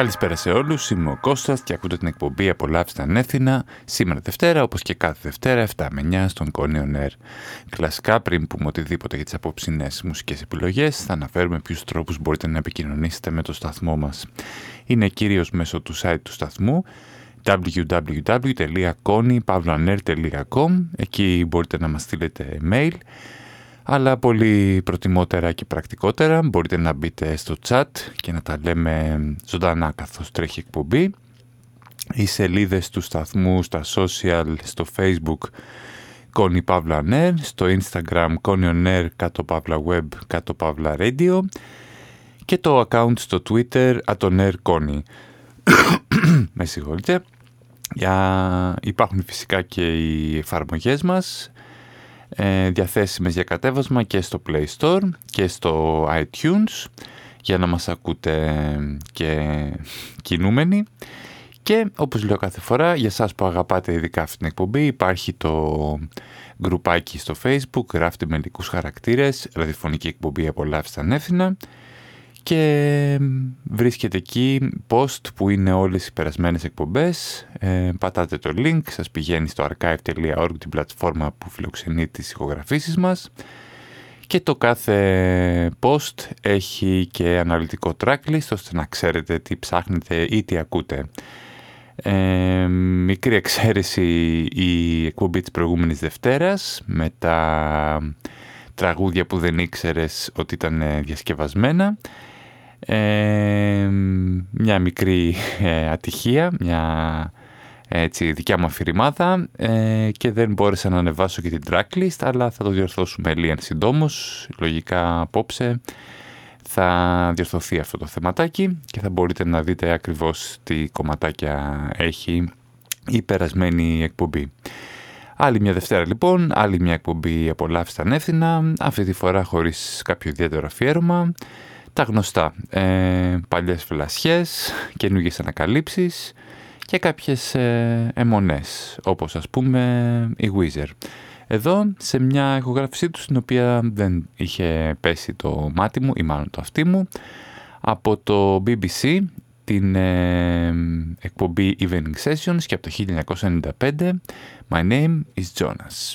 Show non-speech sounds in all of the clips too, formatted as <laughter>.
Καλησπέρα σε όλους, είμαι ο Κώστας και ακούτε την εκπομπή «Απολαύστε ανέθινα» σήμερα Δευτέρα, όπως και κάθε Δευτέρα, 7 με 9 στον Κόνιο Air. Κλασικά, πριν πούμε οτιδήποτε για τις απόψινές μουσικές επιλογές, θα αναφέρουμε ποιους τρόπους μπορείτε να επικοινωνήσετε με το σταθμό μας. Είναι κυρίως μέσω του site του σταθμού, www.konypavlaner.com Εκεί μπορείτε να μας στείλετε mail αλλά πολύ προτιμότερα και πρακτικότερα μπορείτε να μπείτε στο chat και να τα λέμε ζωντανά καθώς τρέχει εκπομπή. Οι σελίδες του σταθμού στα social, στο facebook Connie Pavla Ner, στο instagram Connie Ner, κάτω Pavla Web, κάτω Pavla Radio και το account στο twitter atoner Connie. <coughs> Με συγχωρείτε. Για... Υπάρχουν φυσικά και οι εφαρμογές μας ε, διαθέσιμες για κατέβασμα και στο Play Store και στο iTunes για να μας ακούτε και κινούμενοι. Και όπως λέω κάθε φορά, για σας που αγαπάτε ειδικά αυτή την εκπομπή, υπάρχει το γκρουπάκι στο Facebook, γράφτε μερικούς χαρακτήρες, ραδιοφωνική εκπομπή απολαύστε ανεύθυνα και βρίσκεται εκεί post που είναι όλες οι περασμένες εκπομπές. Ε, πατάτε το link, σας πηγαίνει στο archive.org την πλατφόρμα που φιλοξενεί τις ηχογραφήσεις μας και το κάθε post έχει και αναλυτικό tracklist ώστε να ξέρετε τι ψάχνετε ή τι ακούτε. Ε, μικρή εξαίρεση η εκπομπή της προηγούμενης Δευτέρας με τα τραγούδια που δεν ήξερες ότι ήταν διασκευασμένα ε, μια μικρή ε, ατυχία, μια έτσι, δικιά μου αφηρημάδα ε, και δεν μπόρεσα να ανεβάσω και την tracklist αλλά θα το διορθώσουμε λίγαν συντόμως, λογικά απόψε θα διορθωθεί αυτό το θεματάκι και θα μπορείτε να δείτε ακριβώς τι κομματάκια έχει η περασμένη εκπομπή. Άλλη μια Δευτέρα λοιπόν, άλλη μια εκπομπή απολαύστα ανεύθυνα, αυτή τη φορά χωρίς κάποιο ιδιαίτερο αφιέρωμα τα γνωστά, ε, παλιές φλασιές, καινούργιες ανακαλύψεις και κάποιες ε, αιμονές, όπως ας πούμε η Weezer. Εδώ σε μια ηχογράφησή του στην οποία δεν είχε πέσει το μάτι μου ή μάλλον το αυτί μου από το BBC την ε, εκπομπή Evening Sessions και από το 1995 My Name is Jonas.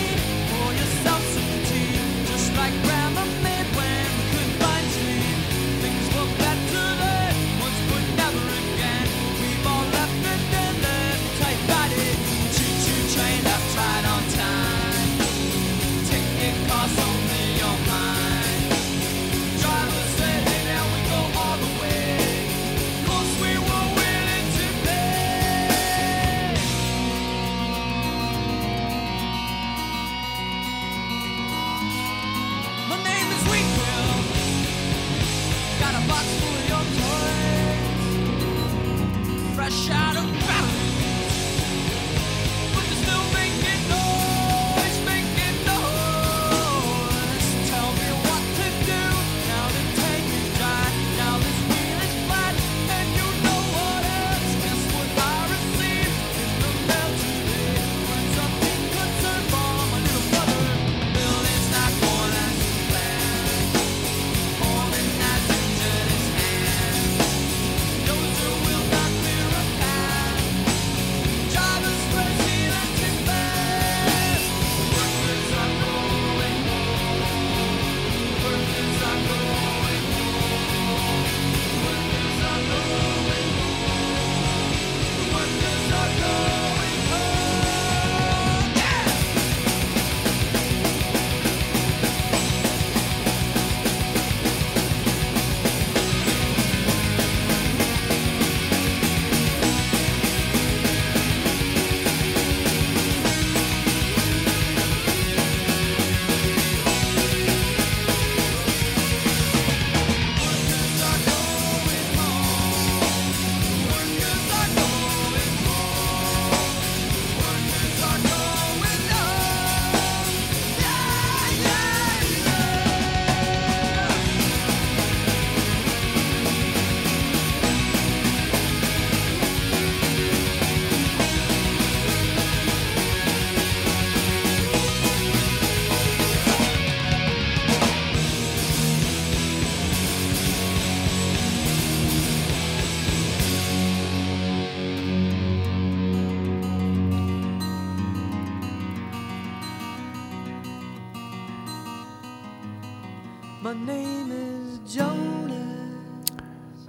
shadow battle.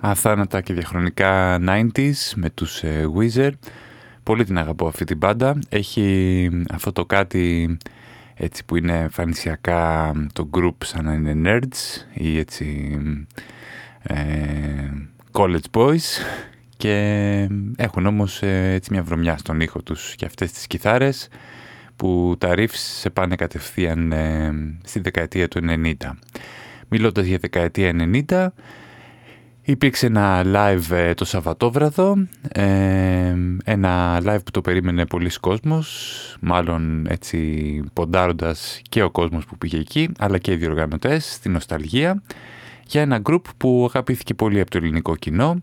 Αθάνατα και διαχρονικά 90s με τους ε, Weezer. Πολύ την αγαπώ αυτή την μπάντα. Έχει αυτό το κάτι έτσι που είναι εμφανισιακά το group σαν να είναι nerds ή έτσι ε, college boys και έχουν όμως ε, έτσι μια βρωμιά στον ήχο τους και αυτές τις κιθάρες που τα riffs σε πάνε κατευθείαν ε, στη δεκαετία του 90. Μιλώντας για δεκαετία 90 Υπήρξε ένα live ε, το Σαββατόβραδο, ε, ένα live που το περίμενε πολλοί κόσμος, μάλλον έτσι ποντάροντας και ο κόσμος που πήγε εκεί, αλλά και οι διοργανωτές στην νοσταλγία, για ένα group που αγαπήθηκε πολύ από το ελληνικό κοινό.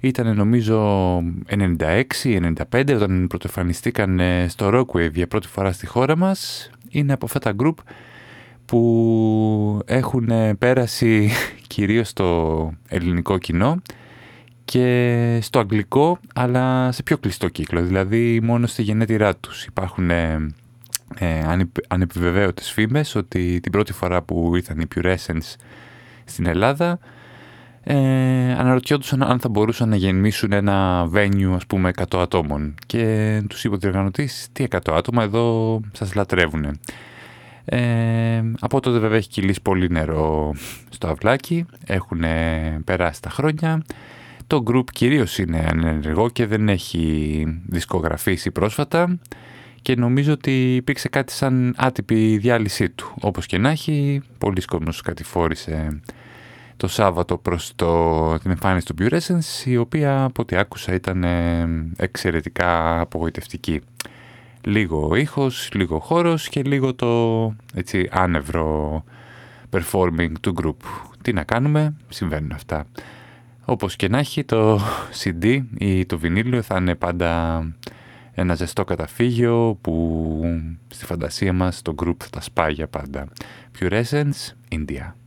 Ήταν νομίζω 96-95 όταν πρωτοφανιστήκαν στο Rockwave για πρώτη φορά στη χώρα μας. Είναι από αυτά τα group που έχουν πέρασει κυρίως στο ελληνικό κοινό και στο αγγλικό, αλλά σε πιο κλειστό κύκλο, δηλαδή μόνο στη γενέτειρά τους. Υπάρχουν ε, ε ανεπιβεβαίωτες φήμες ότι την πρώτη φορά που ήρθαν οι Purescence στην Ελλάδα ε, αναρωτιόντουσαν αν θα μπορούσαν να γεννήσουν ένα venue ας πούμε 100 ατόμων και τους είπε ο διοργανωτής τι 100 άτομα εδώ σας λατρεύουνε. Ε, από τότε βέβαια έχει κυλήσει πολύ νερό στο αυλάκι, έχουν περάσει τα χρόνια. Το group κυρίως είναι ανενεργό και δεν έχει δισκογραφήσει πρόσφατα και νομίζω ότι υπήρξε κάτι σαν άτυπη διάλυσή του. Όπως και να έχει, πολλοί κόσμος κατηφόρησε το Σάββατο προς το, την εμφάνιση του Purescence, η οποία από ό,τι άκουσα ήταν εξαιρετικά απογοητευτική λίγο ήχος, λίγο χώρος και λίγο το έτσι άνευρο performing του group. Τι να κάνουμε, συμβαίνουν αυτά. Όπως και να έχει το CD ή το βινίλιο θα είναι πάντα ένα ζεστό καταφύγιο που στη φαντασία μας το group θα τα σπάει για πάντα. Pure Essence, India.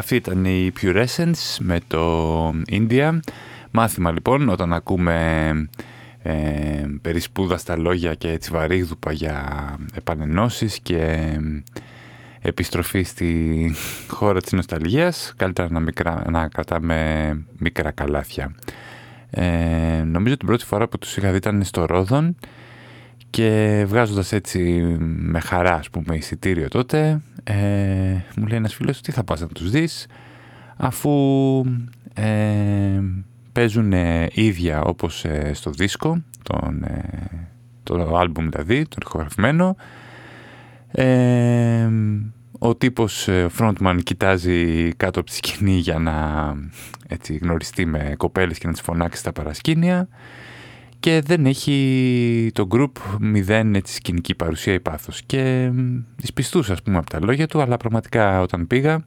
Αυτή ήταν η Pure Essence με το India. Μάθημα λοιπόν όταν ακούμε ε, περισπούδα στα λόγια και έτσι βαρύγδουπα για επανενώσεις και επιστροφή στη χώρα της νοσταλγίας καλύτερα να, μικρά, να κρατάμε μικρά καλάθια ε, νομίζω την πρώτη φορά που τους είχα δει ήταν στο Ρόδον και βγάζοντας έτσι με χαρά ας πούμε εισιτήριο τότε ε, μου λέει ένας φίλος τι θα πας να τους δεις αφού ε, παίζουν ίδια όπως ε, στο δίσκο τον, ε, το άλμπουμ δηλαδή, το ηχογραφημένο. Ε, ο τύπος frontman κοιτάζει κάτω από τη σκηνή για να έτσι, γνωριστεί με κοπέλες και να τις φωνάξει στα παρασκήνια και δεν έχει το group μηδέν έτσι, σκηνική παρουσία ή πάθος. Και δυσπιστούσα ας πούμε από τα λόγια του αλλά πραγματικά όταν πήγα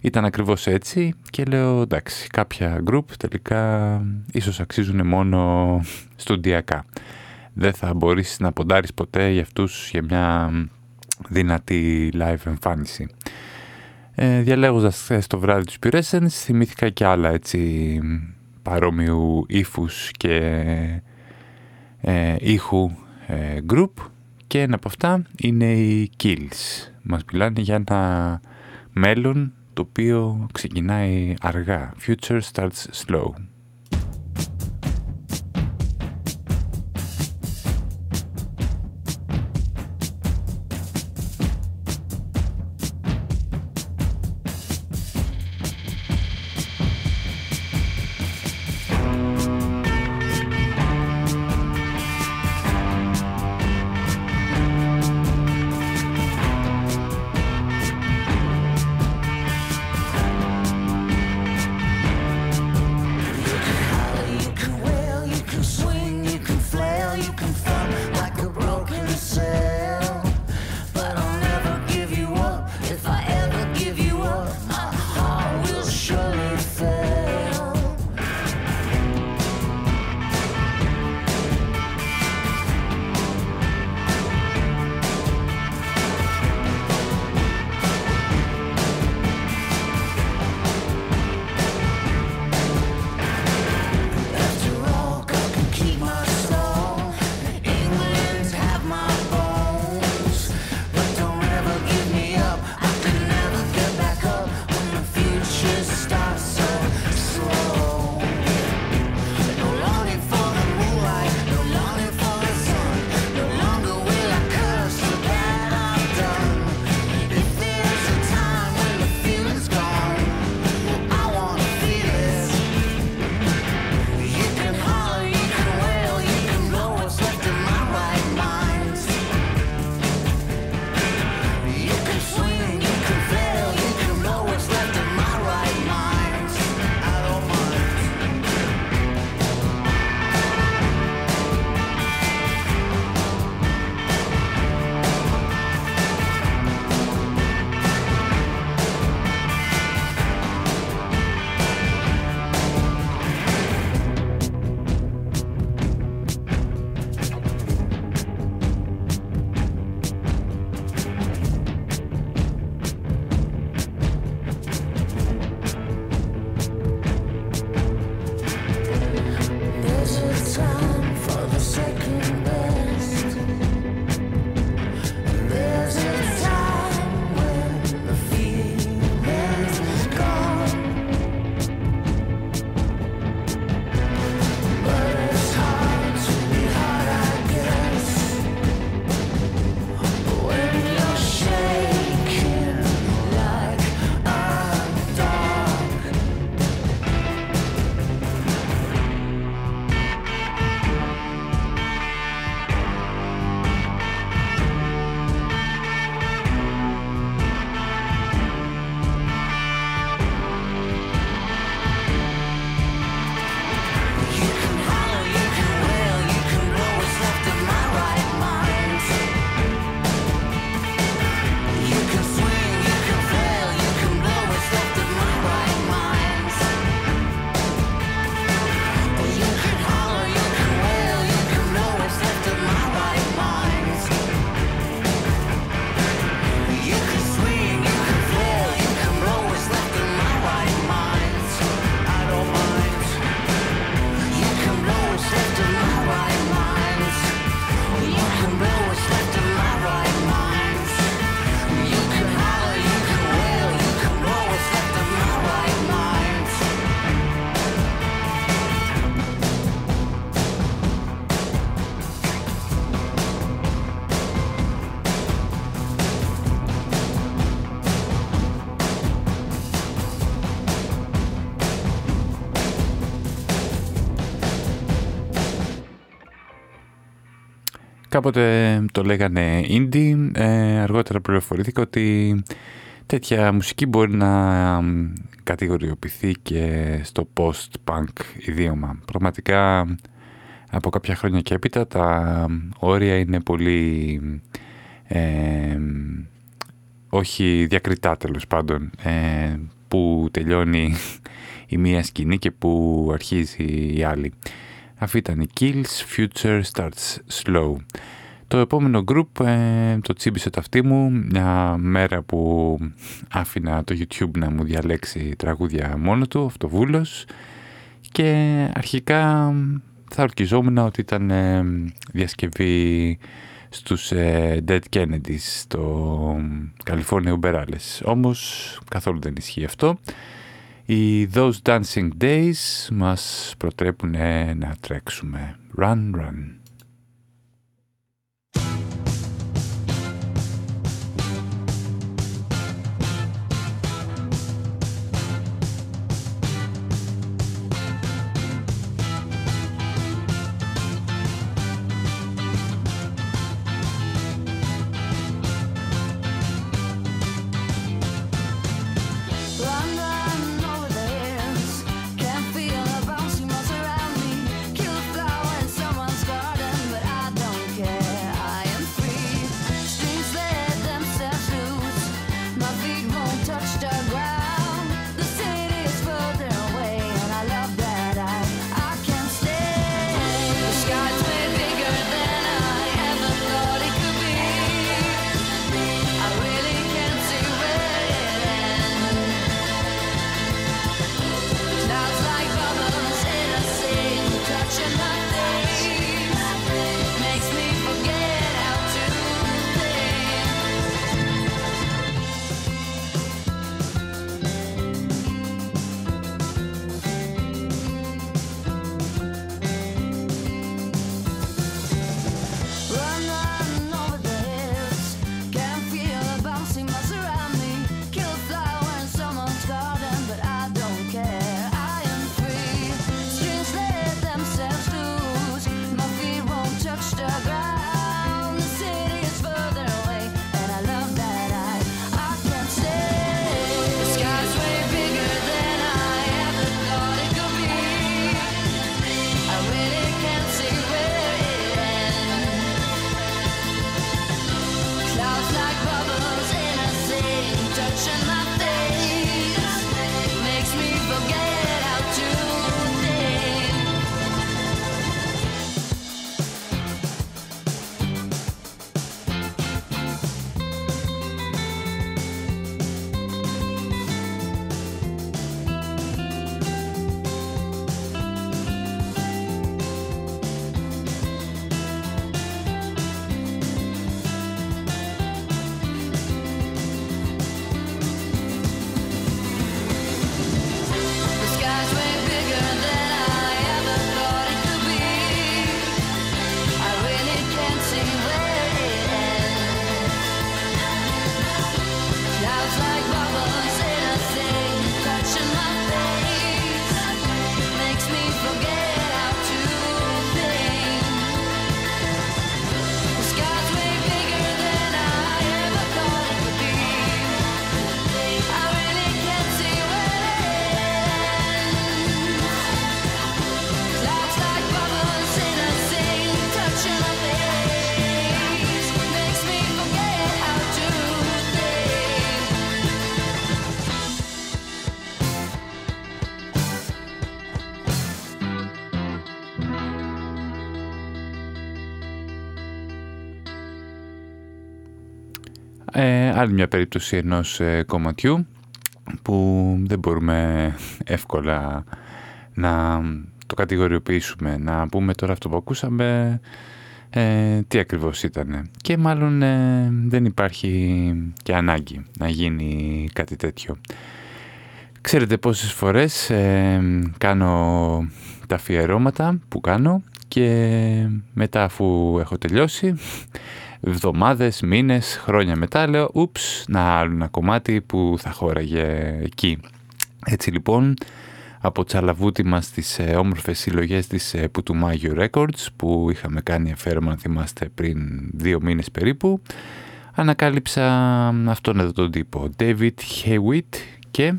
ήταν ακριβώς έτσι και λέω εντάξει κάποια group τελικά ίσως αξίζουν μόνο στοντιακά. Δεν θα μπορείς να ποντάρεις ποτέ για αυτούς για μια δυνατή live εμφάνιση. Ε, διαλέγοντας το βράδυ τους Spiressens θυμήθηκα και άλλα έτσι παρόμοιου ύφους και ε, ήχου ε, group και ένα από αυτά είναι οι Kills. Μας μιλάνε για ένα μέλλον το οποίο ξεκινάει αργά. Future starts slow. Κάποτε το λέγανε indie, ε, αργότερα πληροφορήθηκα ότι τέτοια μουσική μπορεί να κατηγοριοποιηθεί και στο post-punk ιδίωμα. Πραγματικά από κάποια χρόνια και έπειτα τα όρια είναι πολύ ε, όχι διακριτά τέλος πάντων ε, που τελειώνει <laughs> η μία σκηνή και που αρχίζει η άλλη. Αυτή ήταν η Kills Future Starts Slow. Το επόμενο group ε, το τσίμπησε το αυτί μου μια μέρα που άφηνα το YouTube να μου διαλέξει τραγούδια μόνο του, αυτοβούλος και αρχικά θα ορκιζόμουν ότι ήταν ε, διασκευή στους ε, Dead Kennedys στο California Uberales. Όμως καθόλου δεν ισχύει αυτό. Οι Those Dancing Days μας προτρέπουν να τρέξουμε. Run, run. Άλλη μια περίπτωση ενός ε, κομματιού που δεν μπορούμε εύκολα να το κατηγοριοποιήσουμε, να πούμε τώρα αυτό που ακούσαμε ε, τι ακριβώς ήταν. Και μάλλον ε, δεν υπάρχει και ανάγκη να γίνει κάτι τέτοιο. Ξέρετε πόσες φορές κάνω τα αφιερώματα που κάνω και μετά αφού έχω τελειώσει εβδομάδες, μήνες, χρόνια μετά λέω ούψ, να άλλο ένα κομμάτι που θα χώραγε εκεί. Έτσι λοιπόν από τσαλαβούτι μας στις ε, όμορφες συλλογές της ε, Πουτουμάγιο Records που είχαμε κάνει αφαίρεμα αν θυμάστε πριν δύο μήνες περίπου ανακάλυψα αυτόν εδώ τον τύπο David Hewitt και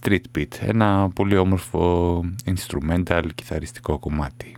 Street Beat ένα πολύ όμορφο instrumental κιθαριστικό κομμάτι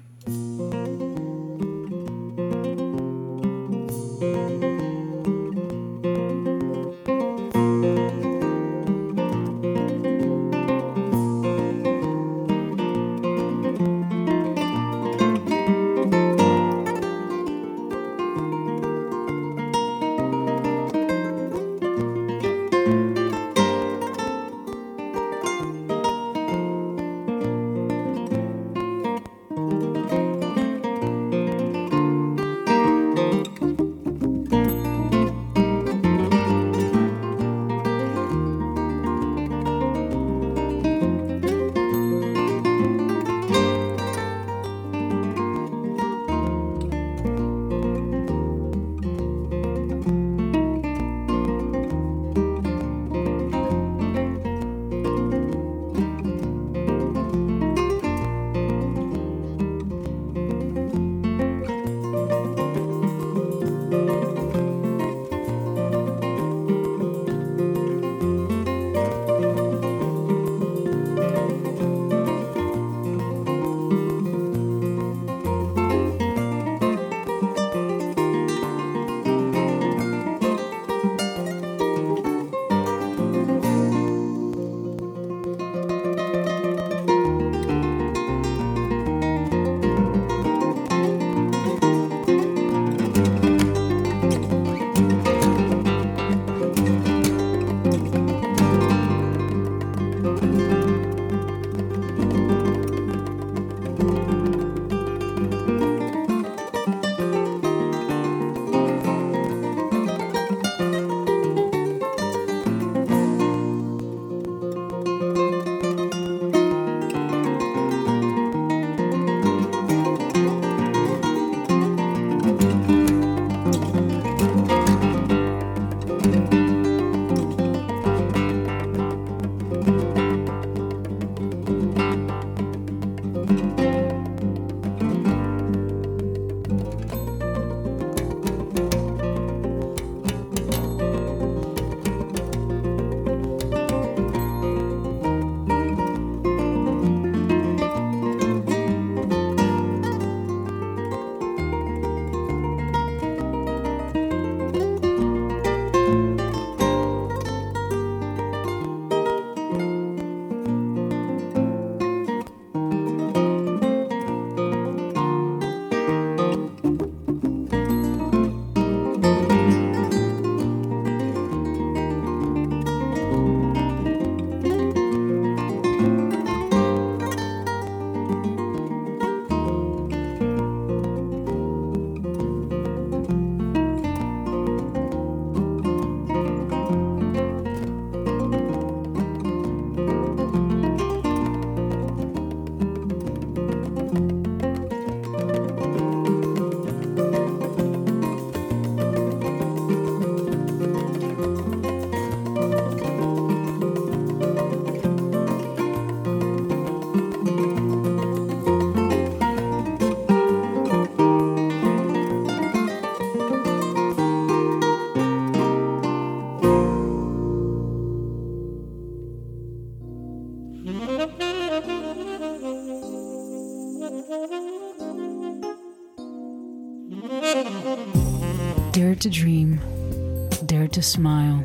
to smile,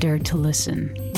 dare to listen.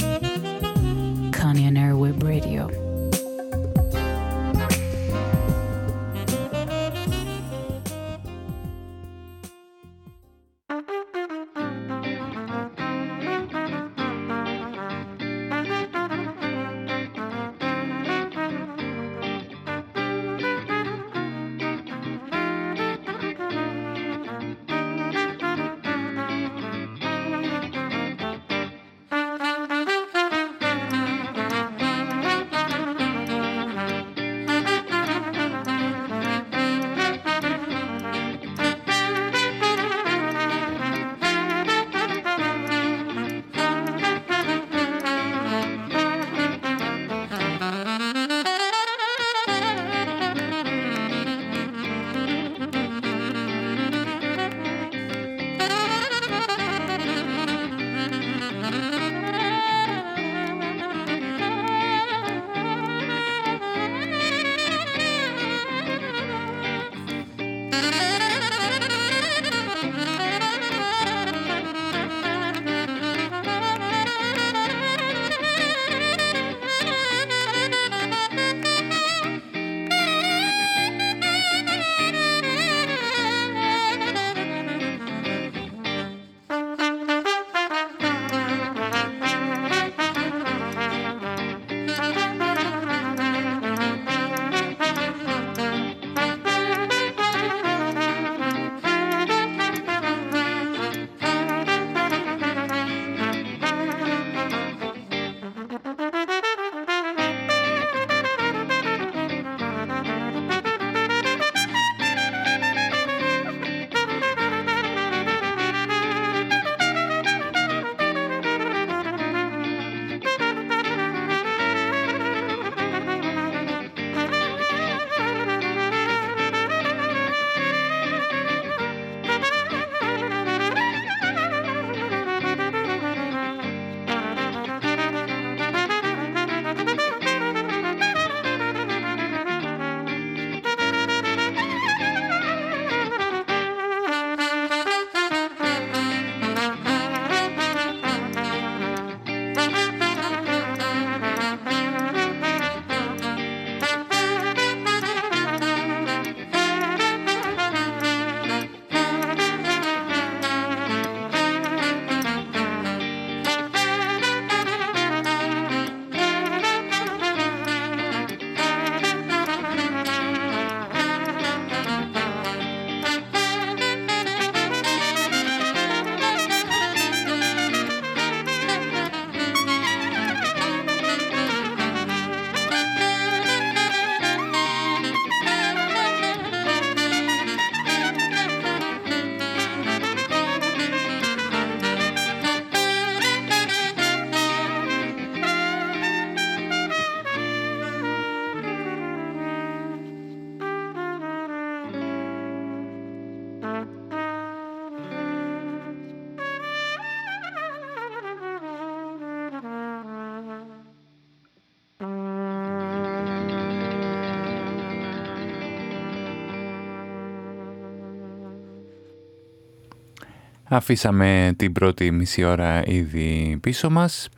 Αφήσαμε την πρώτη μισή ώρα ήδη πίσω μας.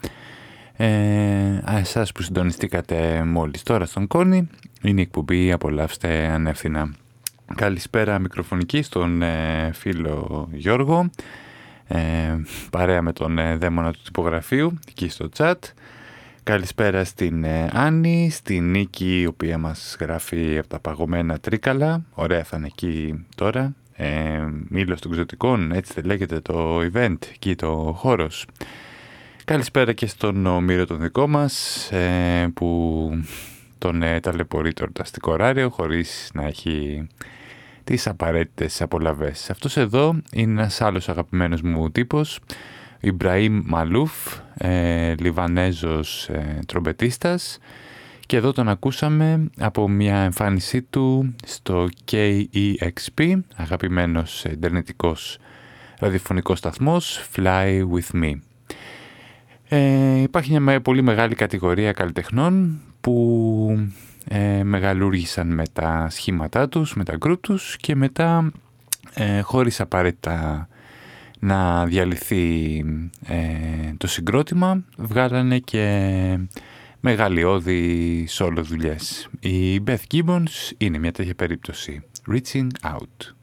Ε, εσάς που συντονιστήκατε μόλις τώρα στον Κόνη, είναι η εκπομπή «Απολαύστε ανεύθυνα». Καλησπέρα μικροφωνική στον ε, φίλο Γιώργο, ε, παρέα με τον ε, δαίμονα του τυπογραφείου, εκεί στο chat. Καλησπέρα στην ε, Άννη, στην Νίκη, η οποία μας γράφει από τα παγωμένα τρίκαλα. Ωραία θα είναι εκεί τώρα. Ε, Μήλος των Ξωτικών, έτσι δεν λέγεται το event, εκεί το χώρος. Καλησπέρα και στον Ομήρο τον δικό μας, ε, που τον ε, ταλαιπωρεί το ορταστικό ωράριο, χωρίς να έχει τις απαραίτητες απολαβές. Αυτός εδώ είναι ένας άλλος αγαπημένος μου τύπος, Ιμπραήμ Μαλούφ, ε, Λιβανέζος ε, τρομπετίστας και εδώ τον ακούσαμε από μια εμφάνισή του στο KEXP, αγαπημένος εντερνετικός ραδιοφωνικός σταθμός Fly With Me. Ε, υπάρχει μια πολύ μεγάλη κατηγορία καλλιτεχνών που ε, μεγαλούργησαν με τα σχήματά τους, με τα γκρουπ τους και μετά ε, χωρίς απαραίτητα να διαλυθεί ε, το συγκρότημα βγάλανε και μεγαλειώδη solo δουλειές. Η Beth Gibbons είναι μια τέτοια περίπτωση. Reaching Out.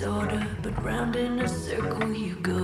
disorder, but round in a circle you go.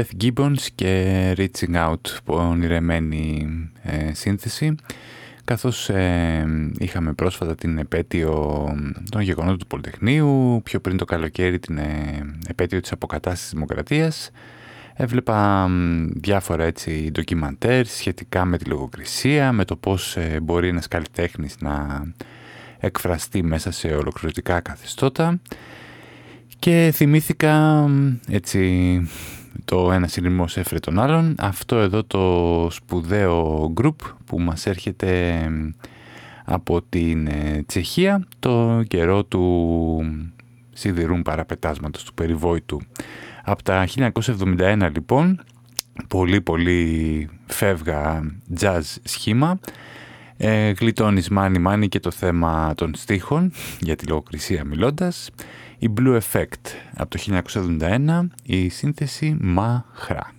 Beth Gibbons και Reaching Out, ονειρεμένη ε, σύνθεση, καθώς ε, είχαμε πρόσφατα την επέτειο των γεγονότων του Πολυτεχνείου, πιο πριν το καλοκαίρι την ε, επέτειο της αποκατάστασης της Δημοκρατίας, Έβλεπα διάφορα έτσι ντοκιμαντέρ σχετικά με τη λογοκρισία, με το πώς ε, μπορεί ένας καλλιτέχνης να εκφραστεί μέσα σε ολοκληρωτικά καθεστώτα. Και θυμήθηκα έτσι το ένα συνειρμός έφερε τον άλλον. Αυτό εδώ το σπουδαίο group που μας έρχεται από την ε, Τσεχία το καιρό του σιδηρούν παραπετάσματος του περιβόητου. Από τα 1971 λοιπόν, πολύ πολύ φεύγα jazz σχήμα, ε, γλιτώνεις μάνι μάνι και το θέμα των στίχων, για τη λογοκρισία μιλώντας, η Blue Effect από το 1971, η σύνθεση Μαχρά.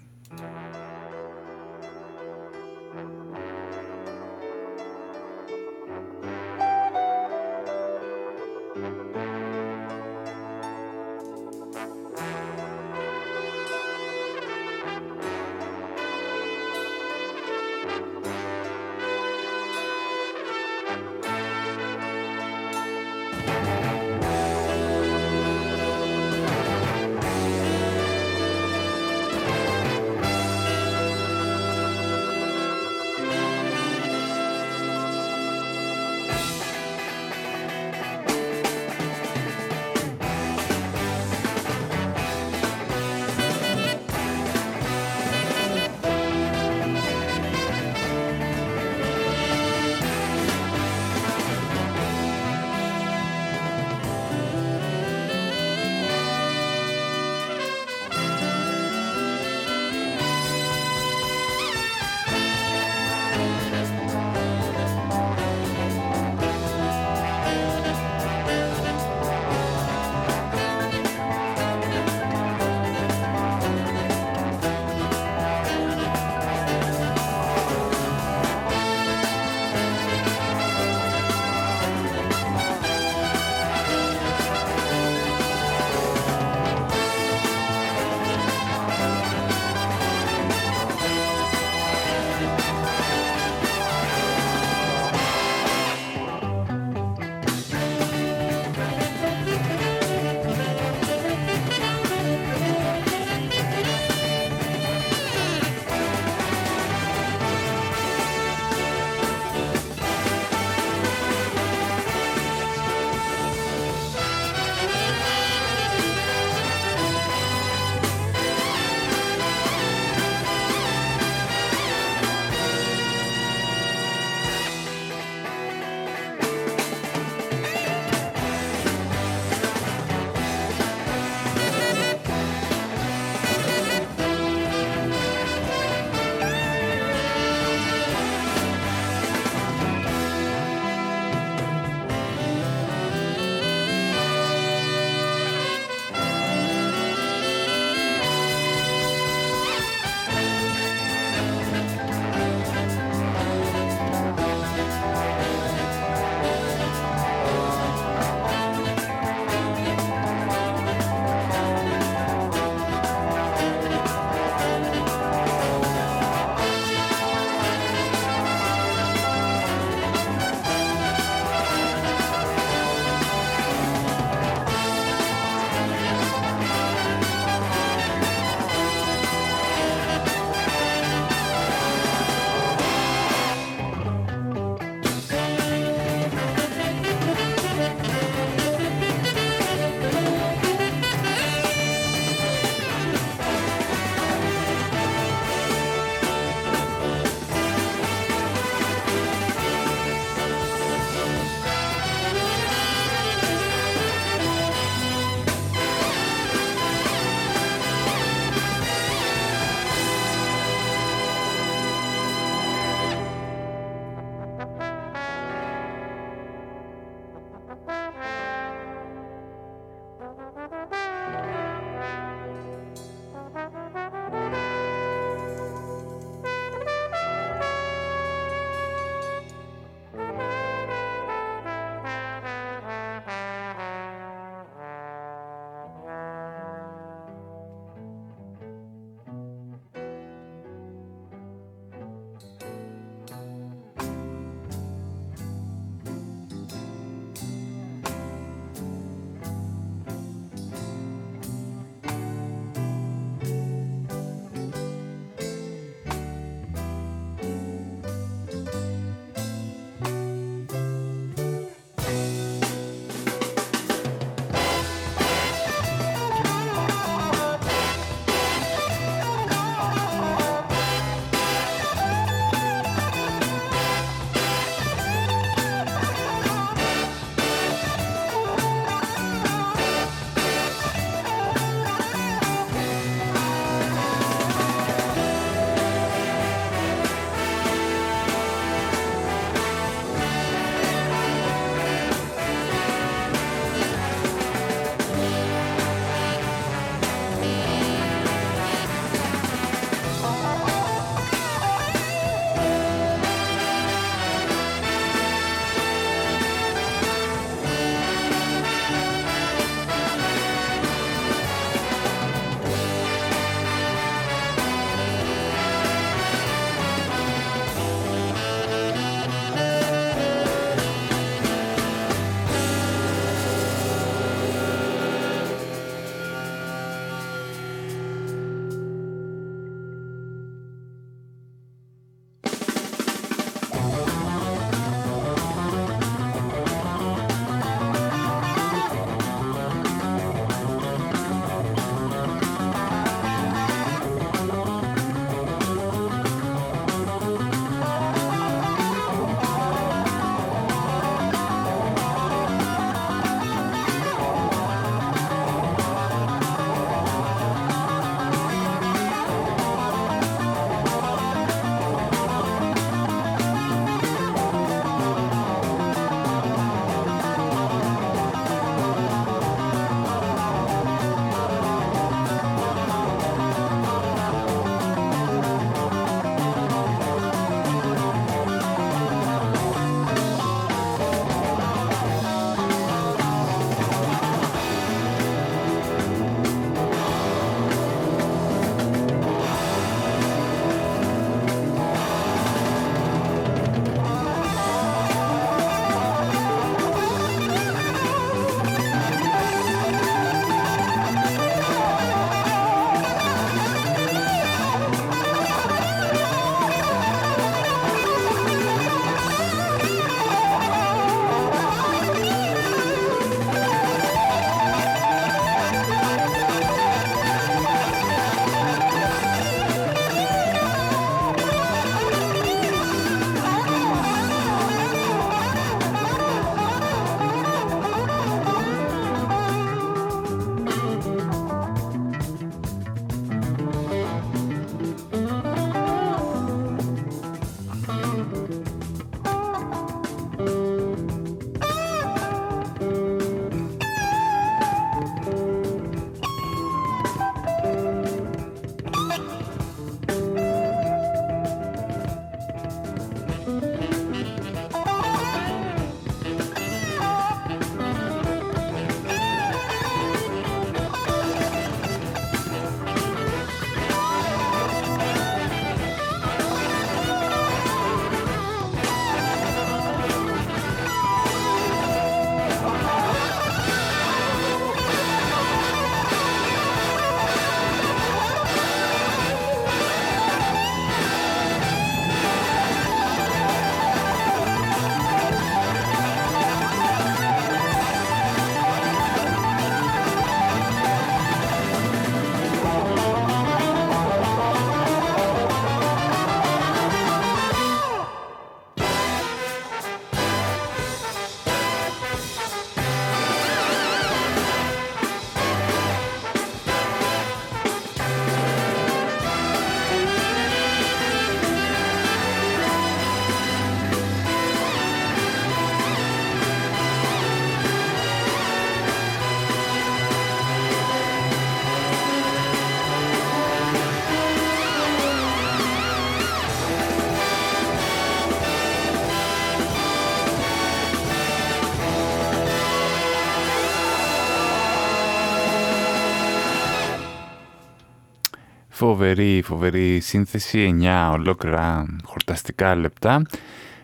Φοβερή, φοβερή σύνθεση, 9 ολόκληρα χορταστικά λεπτά.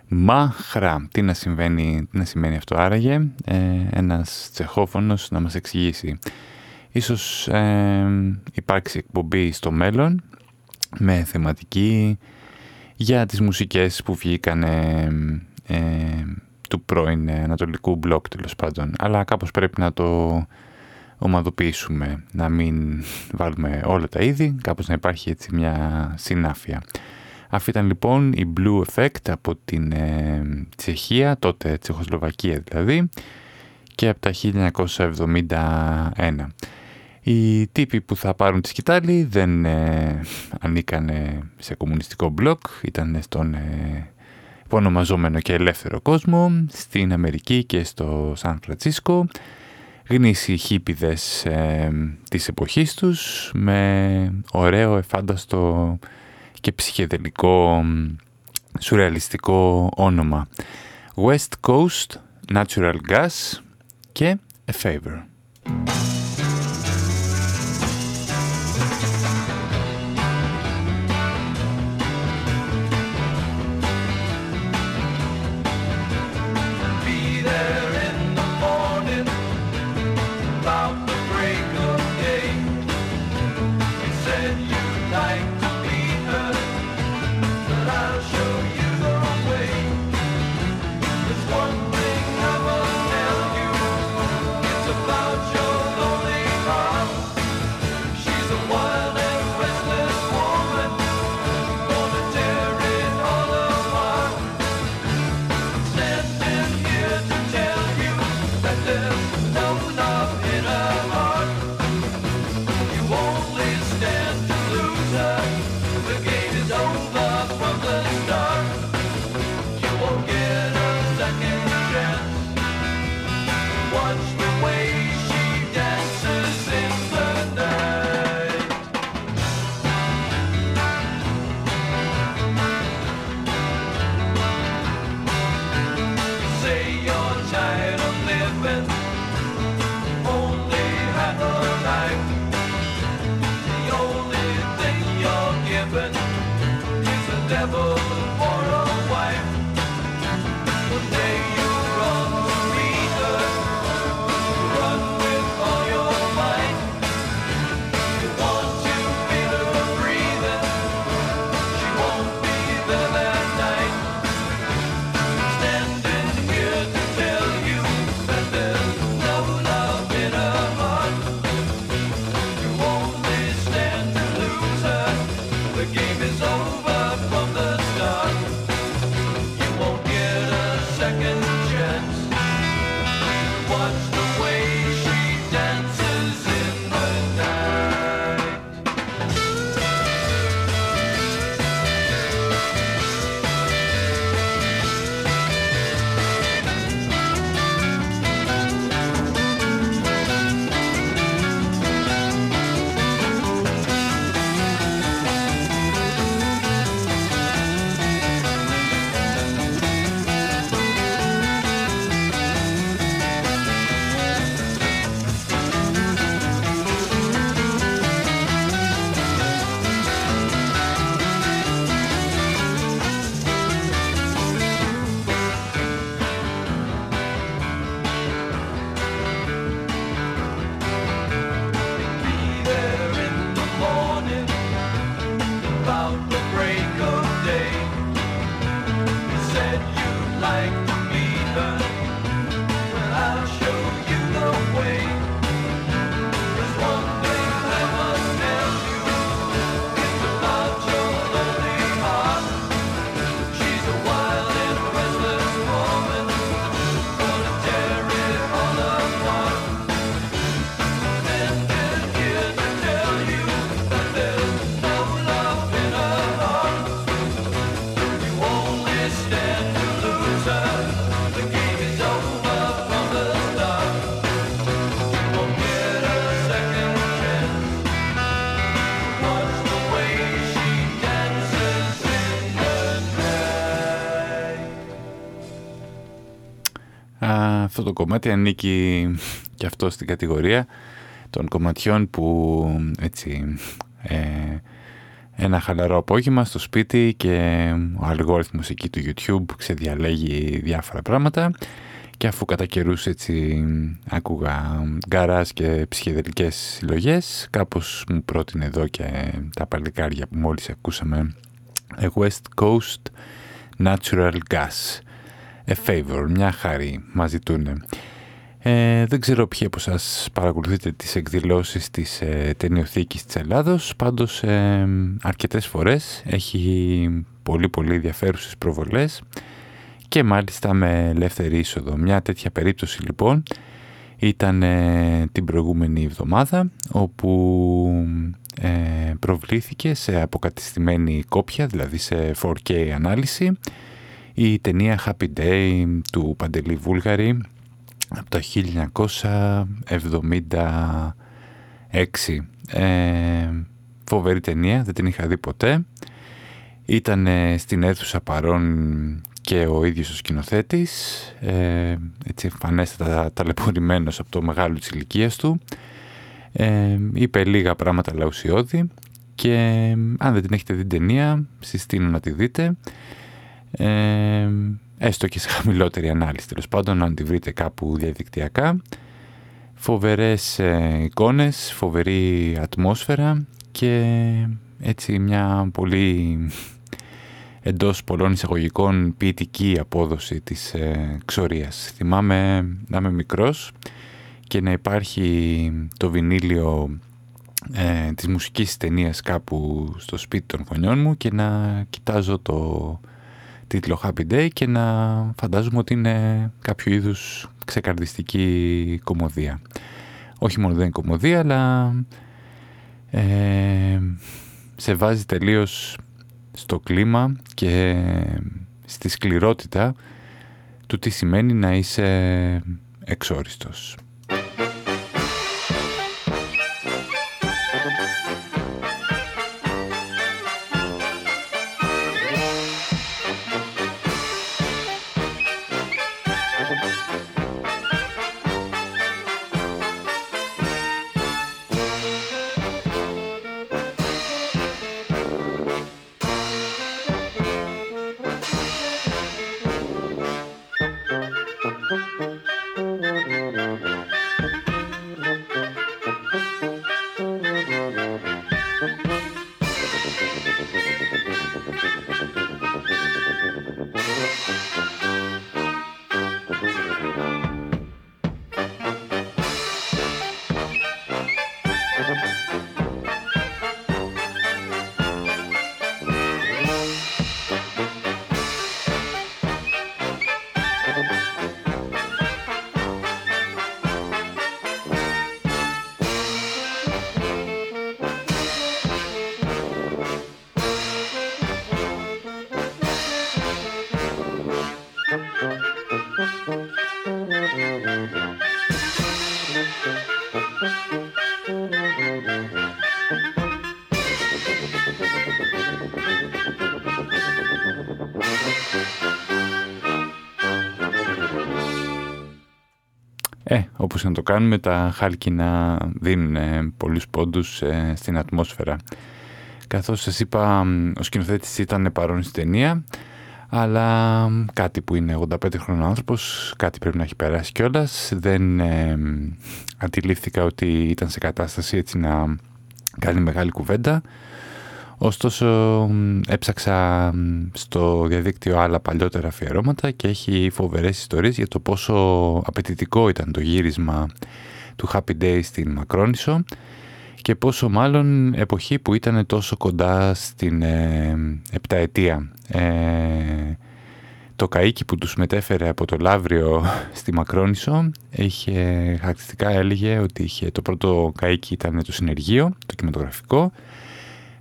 Μάχρα. Τι να, συμβαίνει, τι να σημαίνει αυτό άραγε. Ε, ένας τσεχόφωνος να μας εξηγήσει. Ίσως ε, υπάρξει εκπομπή στο μέλλον με θεματική για τις μουσικές που βγήκαν ε, του πρώην Ανατολικού Μπλοκ τέλος πάντων. Αλλά κάπως πρέπει να το ομαδοποιήσουμε, να μην βάλουμε όλα τα είδη, κάπως να υπάρχει έτσι μια συνάφεια. Αυτή ήταν λοιπόν η Blue Effect από την ε, Τσεχία, τότε Τσεχοσλοβακία δηλαδή, και από τα 1971. Οι τύποι που θα πάρουν τη σκητάλη δεν ε, ανήκανε σε κομμουνιστικό μπλοκ, ήταν στον ε, ονομαζόμενο και ελεύθερο κόσμο, στην Αμερική και στο Σαν Φρανσίσκο, γνήσιοι χίπιδες ε, της εποχής τους, με ωραίο, εφάνταστο και ψυχεδελικό σουρεαλιστικό όνομα. West Coast Natural Gas και A Favor. Το κομμάτι ανήκει και αυτό στην κατηγορία των κομματιών που έτσι ε, ένα χαλαρό απόγευμα στο σπίτι και ο αλγόριθμος εκεί του YouTube ξεδιαλέγει διάφορα πράγματα και αφού κατά καιρούς έτσι άκουγα γκαράς και ψυχεδελικές συλλογές κάπως μου πρότεινε εδώ και τα παλικάρια που μόλις ακούσαμε. A West Coast Natural Gas A Favor, μια χάρη μας ζητούν. Ε, δεν ξέρω ποιοι από σας παρακολουθείτε τις εκδηλώσεις της ε, ταινιοθήκης της Ελλάδος, πάντως ε, αρκετές φορές έχει πολύ πολύ ενδιαφέρουσες προβολές και μάλιστα με ελεύθερη είσοδο. Μια τέτοια περίπτωση λοιπόν ήταν ε, την προηγούμενη εβδομάδα όπου ε, προβλήθηκε σε αποκατηστημένη κόπια, δηλαδή σε 4K ανάλυση η ταινία Happy Day του Παντελή Βούλγαρη από το 1976. Ε, φοβερή ταινία, δεν την είχα δει ποτέ. Ήταν στην αίθουσα παρόν και ο ίδιος ο σκηνοθέτης, ε, έτσι εμφανέστατα ταλαιπωρημένος από το μεγάλο της ηλικίας του. Ε, είπε λίγα πράγματα λαουσιώδη και αν δεν την έχετε δει την ταινία, συστήνω να τη δείτε. Ε, έστω και σε χαμηλότερη ανάλυση τέλος πάντων, αν τη βρείτε κάπου διαδικτυακά. Φοβερές ε, εικόνες, φοβερή ατμόσφαιρα και έτσι μια πολύ εντός πολλών εισαγωγικών ποιητική απόδοση της ε, ξορίας. Θυμάμαι να είμαι μικρός και να υπάρχει το βινίλιο ε, της μουσικής ταινίας κάπου στο σπίτι των γονιών μου και να κοιτάζω το τίτλο Happy Day και να φαντάζομαι ότι είναι κάποιο είδους ξεκαρδιστική κομμωδία. Όχι μόνο δεν είναι κομμωδία, αλλά ε, σε βάζει τελείως στο κλίμα και στη σκληρότητα του τι σημαίνει να είσαι εξόριστος. Να το κάνουμε, τα χάλκινα δίνουν πολλούς πόντους ε, στην ατμόσφαιρα. Καθώς σας είπα, ο σκηνοθέτης ήταν παρόν στην ταινία, αλλά κάτι που είναι 85 χρονών άνθρωπος, κάτι πρέπει να έχει περάσει κιόλας. Δεν ε, αντιλήφθηκα ότι ήταν σε κατάσταση έτσι να κάνει μεγάλη κουβέντα. Ωστόσο έψαξα στο διαδίκτυο άλλα παλιότερα αφιερώματα και έχει φοβερές ιστορίες για το πόσο απαιτητικό ήταν το γύρισμα του Happy Day στην Μακρόνισο και πόσο μάλλον εποχή που ήταν τόσο κοντά στην ε, επταετία. Ε, το καΐκι που τους μετέφερε από το Λαύριο <laughs> στη Μακρόνισο είχε χαρακτηριστικά έλεγε ότι είχε, το πρώτο καΐκι ήταν το συνεργείο, το κινηματογραφικό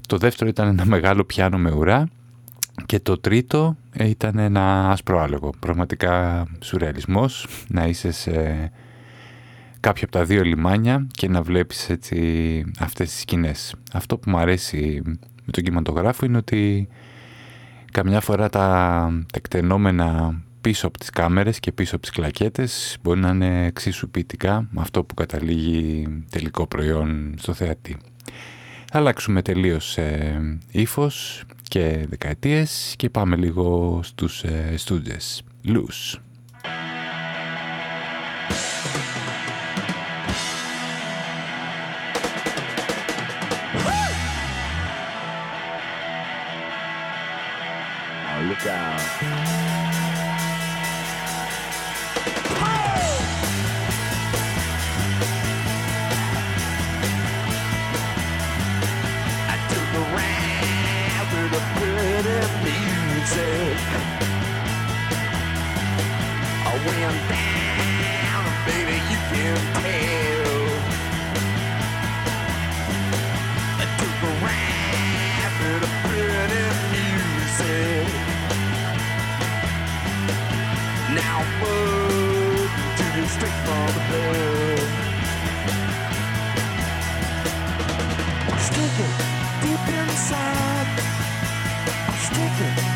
το δεύτερο ήταν ένα μεγάλο πιάνο με ουρά και το τρίτο ήταν ένα άσπρο άλογο. Πραγματικά σουρεαλισμός, να είσαι σε κάποιο από τα δύο λιμάνια και να βλέπεις έτσι αυτές τις σκηνές. Αυτό που μου αρέσει με τον κινηματογράφο είναι ότι καμιά φορά τα τεκτενόμενα πίσω από τις κάμερες και πίσω από τις κλακέτες μπορεί να είναι εξίσου ποιητικά με αυτό που καταλήγει τελικό προϊόν στο θεατή. Αλλάξουμε τελείως ε, ύφος και δεκαετίες και πάμε λίγο στους ε, στούντες. Loose. Look out. Music. I went down, baby, you can tell. I took a ride to the pretty music. Now move to you straight from hell. Stick it deep inside. Stick it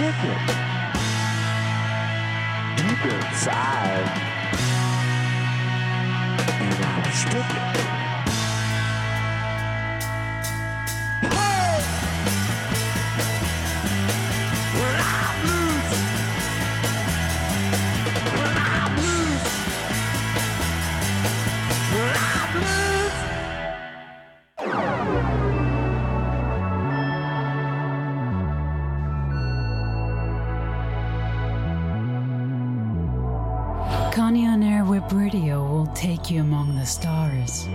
ridiculous. Connie on Air Whip Radio will take you among the stars.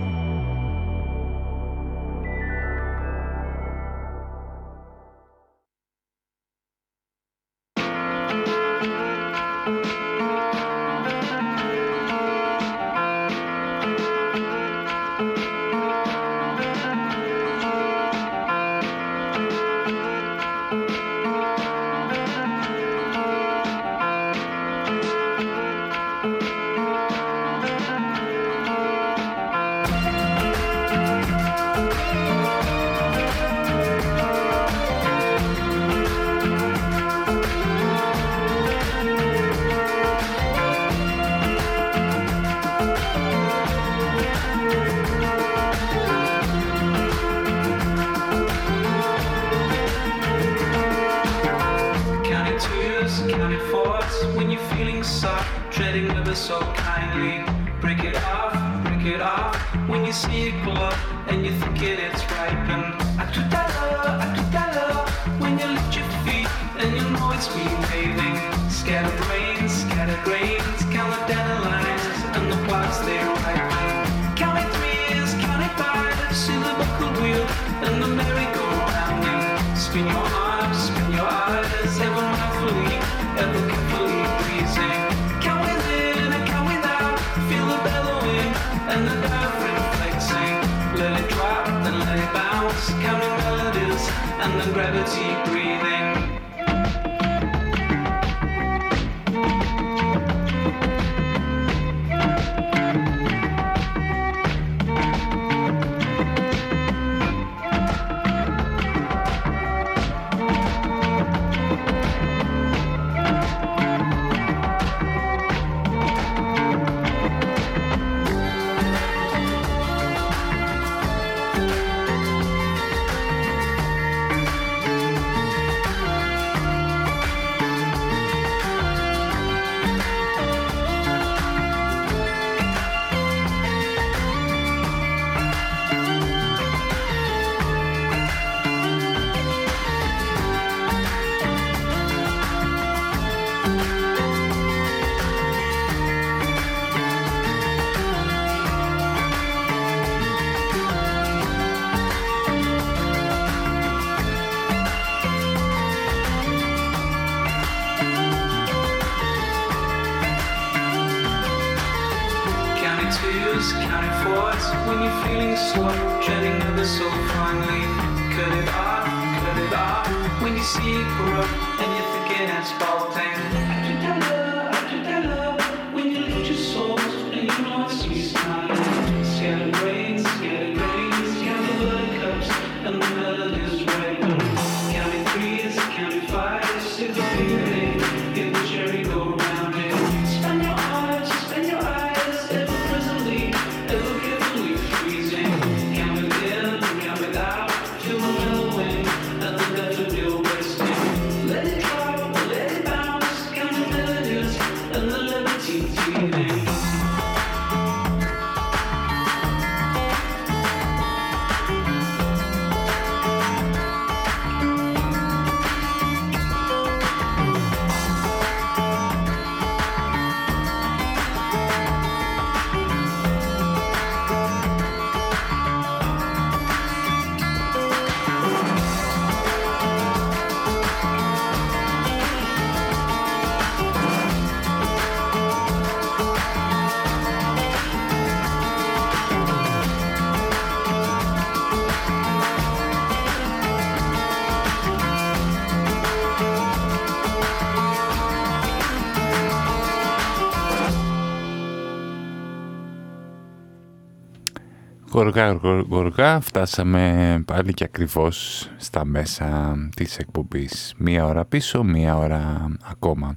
Γοργά, γοργά, γοργά, φτάσαμε πάλι και ακριβώς στα μέσα της εκπομπής. Μία ώρα πίσω, μία ώρα ακόμα.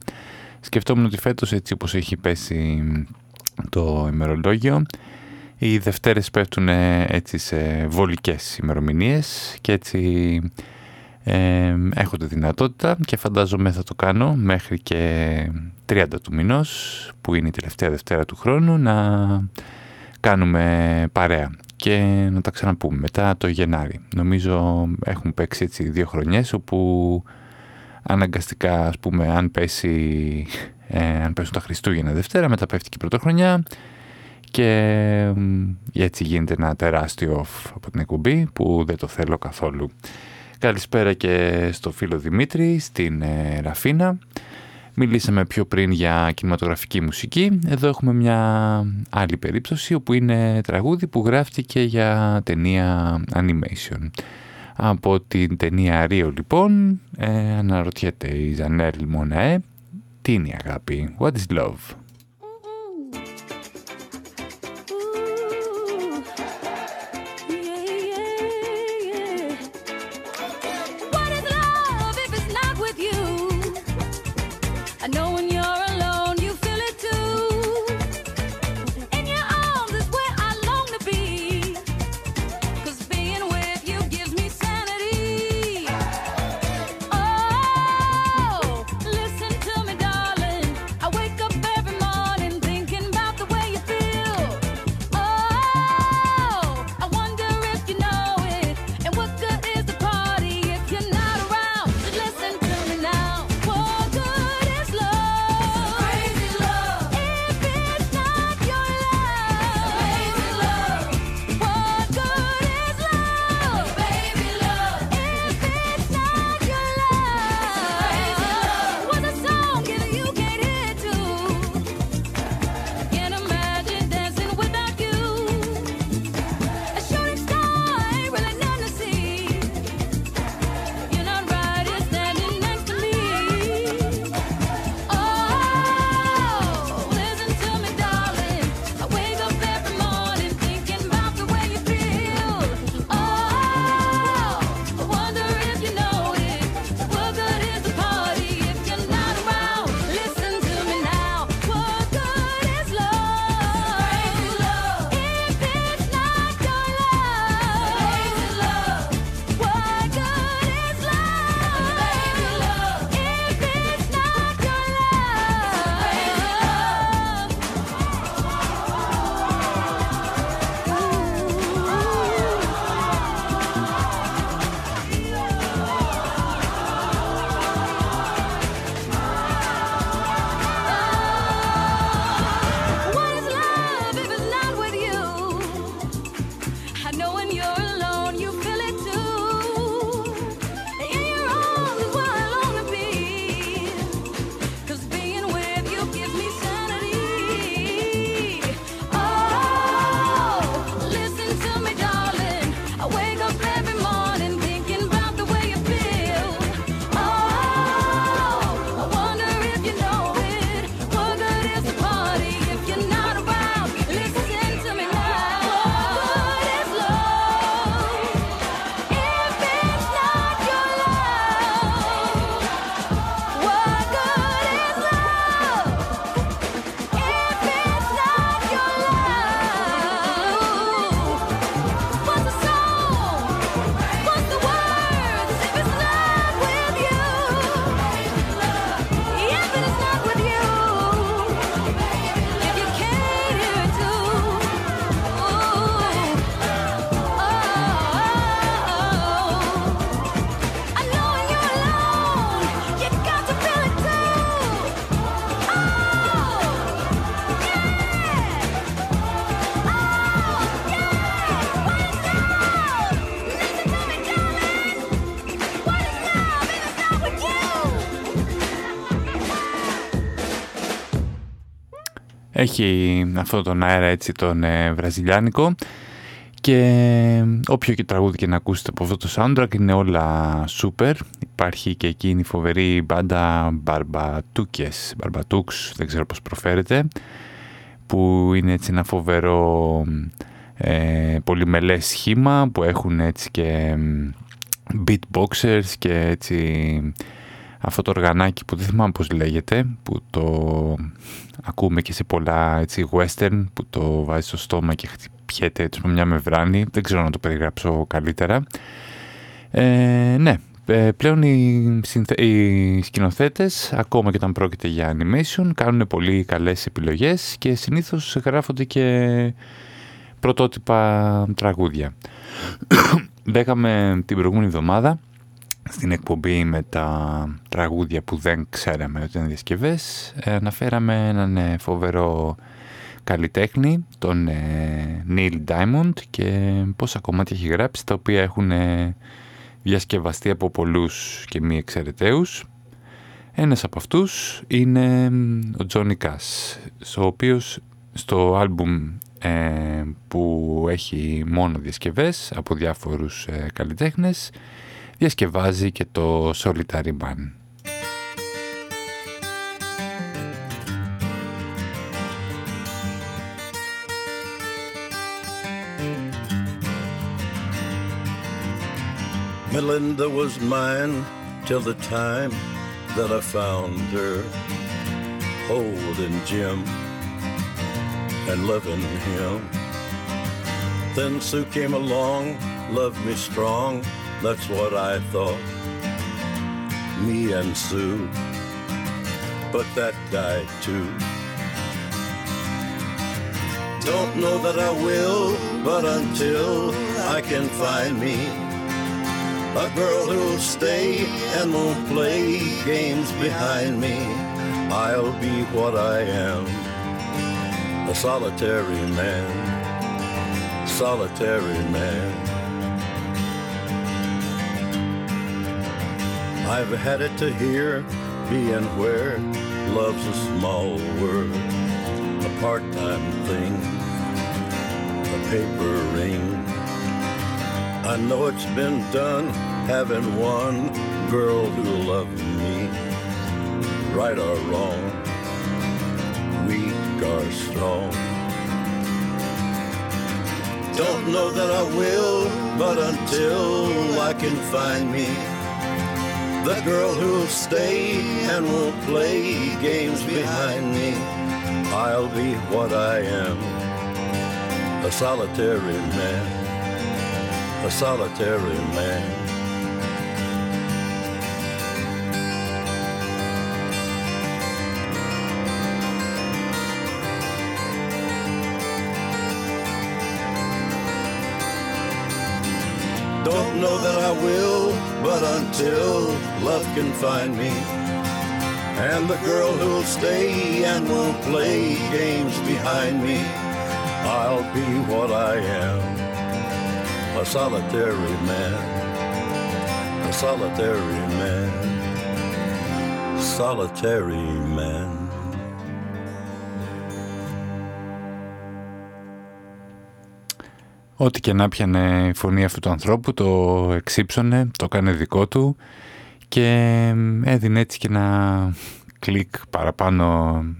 Σκεφτόμουν ότι φέτος έτσι όπως έχει πέσει το ημερολόγιο, οι Δευτέρες πέφτουν έτσι σε βολικές ημερομηνίες και έτσι ε, έχω τη δυνατότητα και φαντάζομαι θα το κάνω μέχρι και 30 του μηνός που είναι η τελευταία Δευτέρα του χρόνου να κάνουμε παρέα και να τα ξαναπούμε μετά το Γενάρη. Νομίζω έχουν παίξει έτσι δύο χρονιές όπου αναγκαστικά ας πούμε αν πέσει ε, αν πέσουν τα Χριστούγεννα Δευτέρα μετά πέφτει και η Πρωτοχρονιά και ε, έτσι γίνεται ένα τεράστιο off από την εκπομπή που δεν το θέλω καθόλου. Καλησπέρα και στο φίλο Δημήτρη, στην ε, Ραφίνα. Μιλήσαμε πιο πριν για κινηματογραφική μουσική. Εδώ έχουμε μια άλλη περίπτωση όπου είναι τραγούδι που γράφτηκε για ταινία animation. Από την ταινία Rio λοιπόν ε, αναρωτιέται η Ζανέλ Μοναέ τι είναι η αγάπη, what is love; Έχει αυτό τον αέρα έτσι τον ε, βραζιλιάνικο και όποιο και τραγούδι και να ακούσετε από αυτό το soundtrack είναι όλα super. Υπάρχει και εκείνη η φοβερή μπάντα Μπαρμπατούκες, Μπαρμπατούξ, δεν ξέρω πώς προφέρεται, που είναι έτσι ένα φοβερό ε, πολυμελές σχήμα που έχουν έτσι και beatboxers και έτσι αυτό το οργανάκι που δεν θυμάμαι πώς λέγεται που το ακούμε και σε πολλά έτσι western που το βάζει στο στόμα και χτυπιέται έτσι με μια μεβράνη δεν ξέρω να το περιγράψω καλύτερα. Ε, ναι ε, πλέον οι, συνθε... οι σκηνοθέτες ακόμα και όταν πρόκειται για animation κάνουν πολύ καλές επιλογές και συνήθως γράφονται και πρωτότυπα τραγούδια. <coughs> Λέγαμε την προηγούμενη εβδομάδα στην εκπομπή με τα τραγούδια που δεν ξέραμε ότι ήταν διασκευές αναφέραμε έναν ε, φοβερό καλλιτέχνη τον ε, Neil Diamond και πόσα κομμάτια έχει γράψει τα οποία έχουν ε, διασκευαστεί από πολλούς και μη εξαιρεταίους. Ένας από αυτούς είναι ο Johnny Cash ο οποίος στο άλμπουμ ε, που έχει μόνο διασκευές από διάφορους ε, καλλιτέχνες διασκευάζει και το Solitary Man. Melinda was mine till the time that I found her holding Jim and loving him. Then Sue came along, loved me strong, that's what I thought. Me and Sue, but that died too. Don't know that I will, but until I can find me a girl who'll stay and won't play games behind me, I'll be what I am a solitary man, solitary man. I've had it to hear, being where love's a small word, a part-time thing, a paper ring. I know it's been done having one girl who loved me, right or wrong weak or strong. Don't know that I will, but until I can find me the girl who'll stay and won't play games behind me, I'll be what I am. A solitary man, a solitary man. Don't know that I will, but until love can find me. And the girl who'll stay and won't play games behind me, I'll be what I am a solitary man, a solitary man, solitary man. Ό,τι και να πιανε η φωνή αυτού του ανθρώπου το εξύψωνε, το έκανε δικό του και έδινε έτσι και ένα κλικ παραπάνω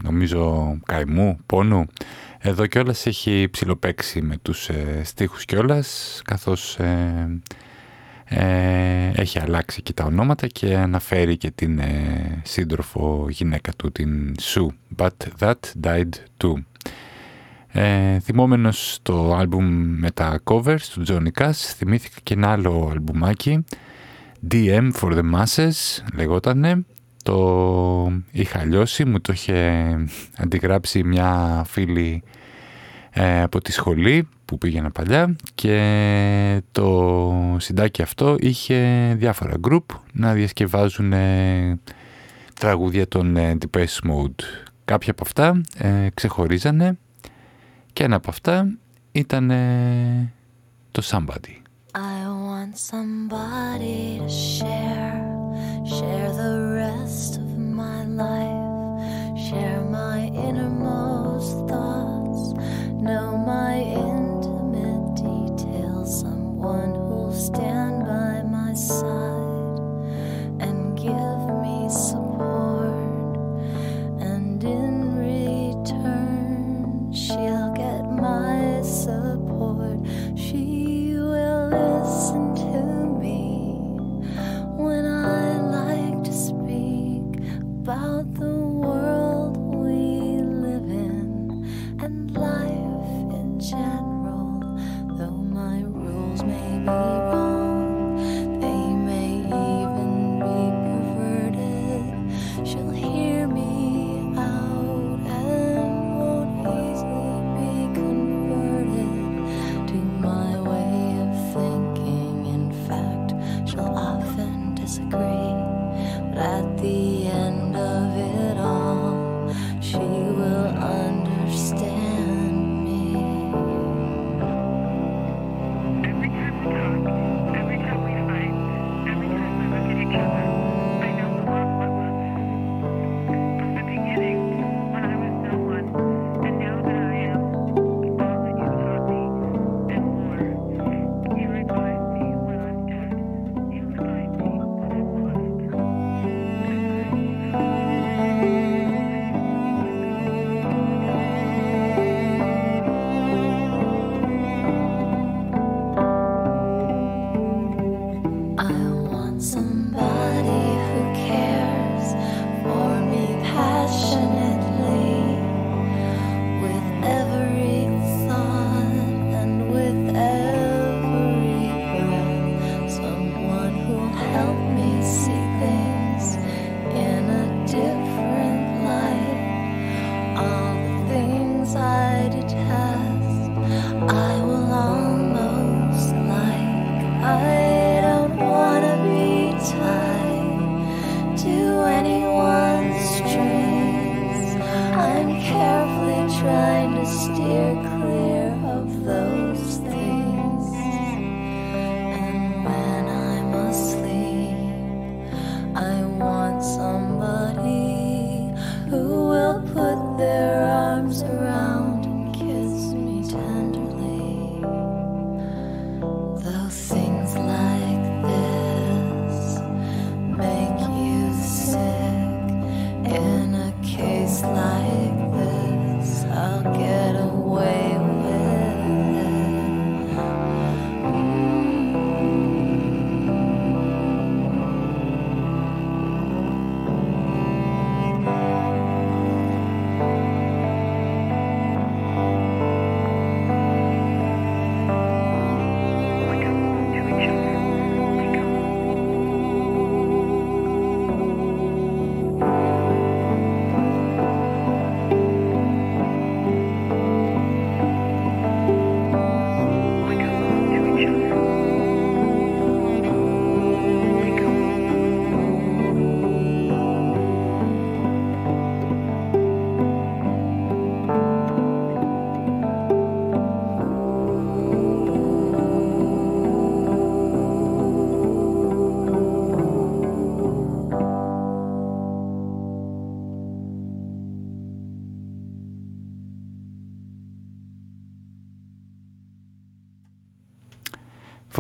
νομίζω καημού, πόνου. Εδώ κιόλας έχει ψηλοπαίξει με τους ε, στίχους κιόλας καθώς ε, ε, έχει αλλάξει και τα ονόματα και αναφέρει και την ε, σύντροφο γυναίκα του την Sue. But that died too. Ε, θυμόμενος το άλμπουμ με τα covers του Johnny Cash θυμήθηκα και ένα άλλο αλμπουμάκι DM for the Masses λεγότανε. Το είχα λιώσει μου το είχε αντιγράψει μια φίλη ε, από τη σχολή που πήγαινα παλιά και το συντάκι αυτό είχε διάφορα group να διασκευάζουν τραγούδια των ε, Depeche Mode. Κάποια από αυτά ε, ξεχωρίζανε Και ένα από αυτά ήταν το Somebody. I want somebody to share, share the rest of my life, share my innermost thoughts, know my intimate details, someone who'll stand by my side and give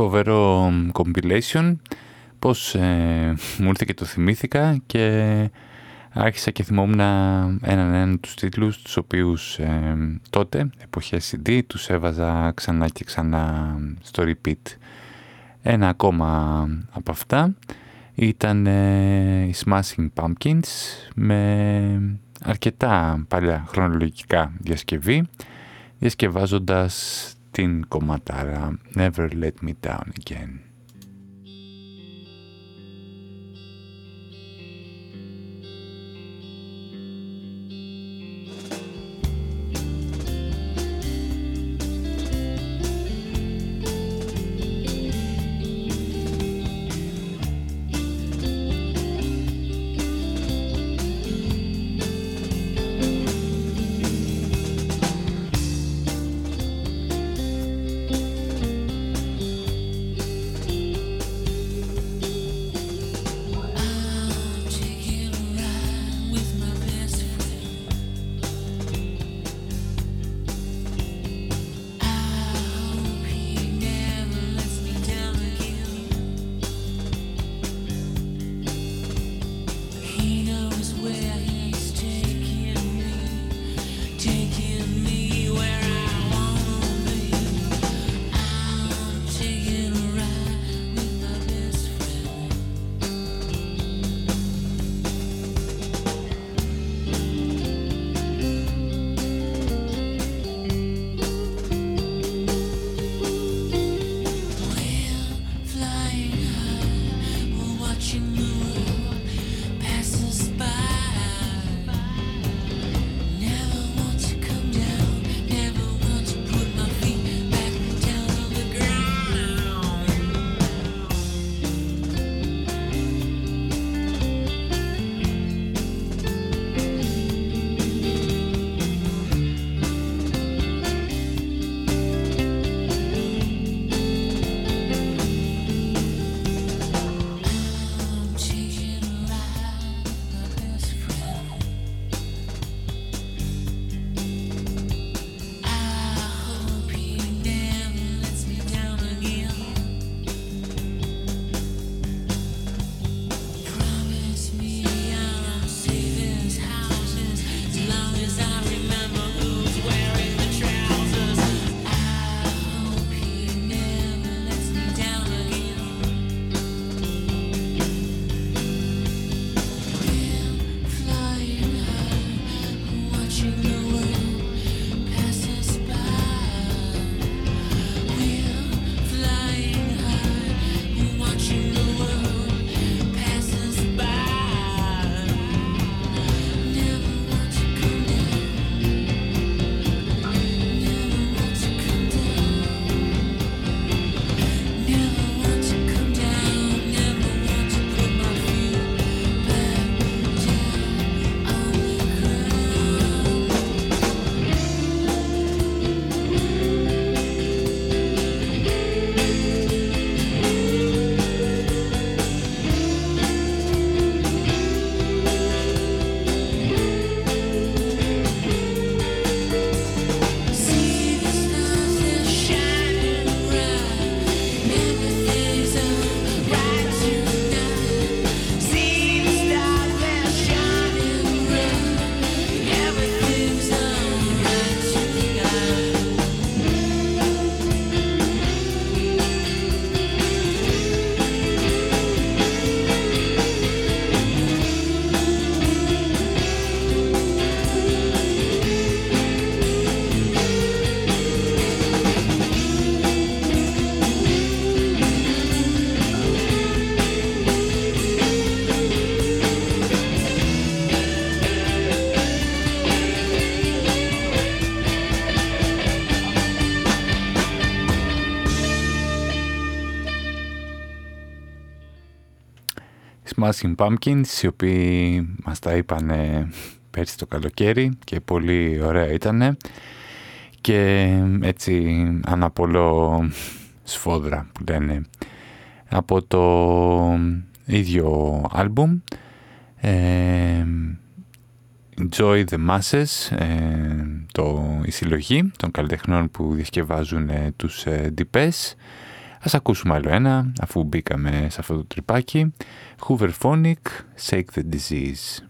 Φοβερό compilation. Πώς ε, μου ήρθε και το θυμήθηκα και άρχισα και θυμόμουν έναν έναν τους τίτλους τους οποίους ε, τότε, εποχές CD, τους έβαζα ξανά και ξανά στο repeat. Ένα ακόμα από αυτά ήταν ε, οι Smashing Pumpkins με αρκετά παλιά χρονολογικά διασκευή διασκευάζοντας την κομματάρα Never Let Me Down Again. Smashing Pumpkins, οι οποίοι μας τα είπαν πέρσι το καλοκαίρι και πολύ ωραία ήτανε. Και έτσι αναπολώ σφόδρα που λένε από το ίδιο άλμπουμ. Ε, Enjoy the Masses ε, το, η συλλογή των καλλιτεχνών που διασκευάζουν ε, τους ε, ντυπές Ας ακούσουμε άλλο ένα αφού μπήκαμε σε αυτό το τρυπάκι. Hoover Phonic, Shake the Disease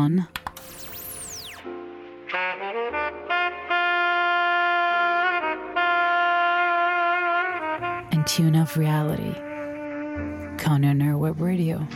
on. And tune of reality. Conan Web Radio.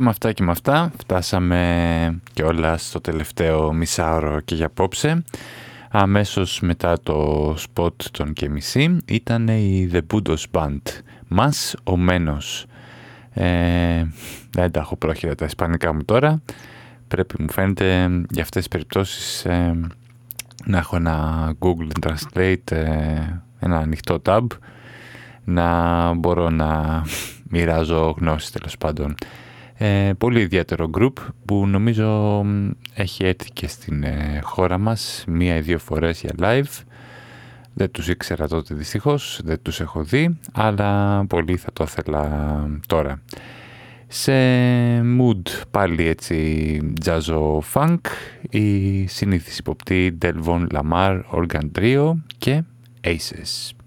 Και με αυτά και με αυτά φτάσαμε και όλα στο τελευταίο μισάωρο και για απόψε. Αμέσως μετά το σποτ των και μισή ήταν η The Budos Band. Μας ο Μένος. Ε, δεν τα έχω πρόχειρα τα ισπανικά μου τώρα. Πρέπει μου φαίνεται για αυτές τις περιπτώσεις ε, να έχω ένα Google Translate, ε, ένα ανοιχτό tab, να μπορώ να μοιράζω γνώσεις τέλος πάντων. Ε, πολύ ιδιαίτερο group που νομίζω έχει έρθει και στην ε, χώρα μας μία ή δύο φορές για live. Δεν τους ήξερα τότε δυστυχώς, δεν τους έχω δει, αλλά πολύ θα το ήθελα τώρα. Σε mood πάλι έτσι jazzo funk, η συνήθιση υποπτή Delvon Lamar Organ Trio και Aces.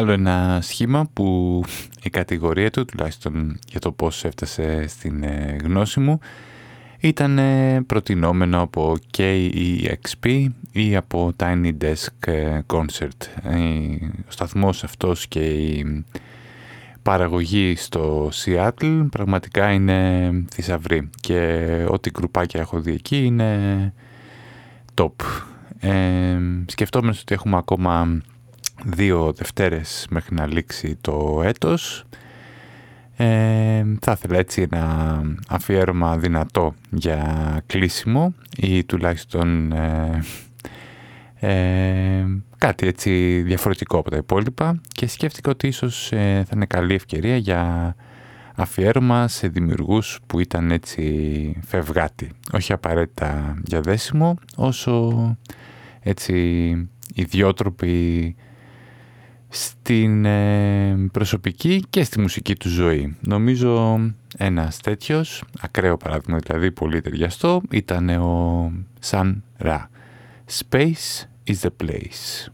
Άλλο ένα σχήμα που η κατηγορία του, τουλάχιστον για το πώς έφτασε στην ε, γνώση μου, ήταν ε, προτινόμενο από KEXP ή από Tiny Desk ε, Concert. Ο σταθμός αυτός και η παραγωγή στο Seattle πραγματικά είναι θησαυρή και ό,τι κρουπάκια έχω δει εκεί είναι top. Ε, σκεφτόμενος ότι έχουμε ακόμα δύο Δευτέρες μέχρι να λήξει το έτος ε, θα ήθελα έτσι ένα αφιέρωμα δυνατό για κλείσιμο ή τουλάχιστον ε, ε, κάτι έτσι διαφορετικό από τα υπόλοιπα και σκέφτηκα ότι ίσως ε, θα είναι καλή ευκαιρία για αφιέρωμα σε δημιουργούς που ήταν έτσι φευγάτη. Όχι απαραίτητα για δέσιμο, όσο έτσι ιδιότροποι στην ε, προσωπική και στη μουσική του ζωή. Νομίζω ένας τέτοιος, ακραίο παράδειγμα δηλαδή πολύ ταιριαστό, ήταν ο Σαν Ρα. Space is the place.